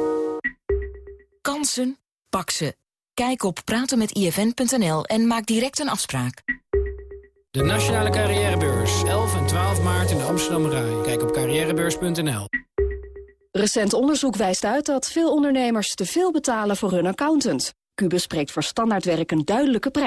Kansen? Pak ze. Kijk op pratenmetifn.nl en maak direct een afspraak. De Nationale Carrièrebeurs. 11 en 12 maart in de Amsterdam Rai. Kijk op carrièrebeurs.nl. Recent onderzoek wijst uit dat veel ondernemers te veel betalen voor hun accountant. Cubus spreekt voor standaardwerk een duidelijke prijs.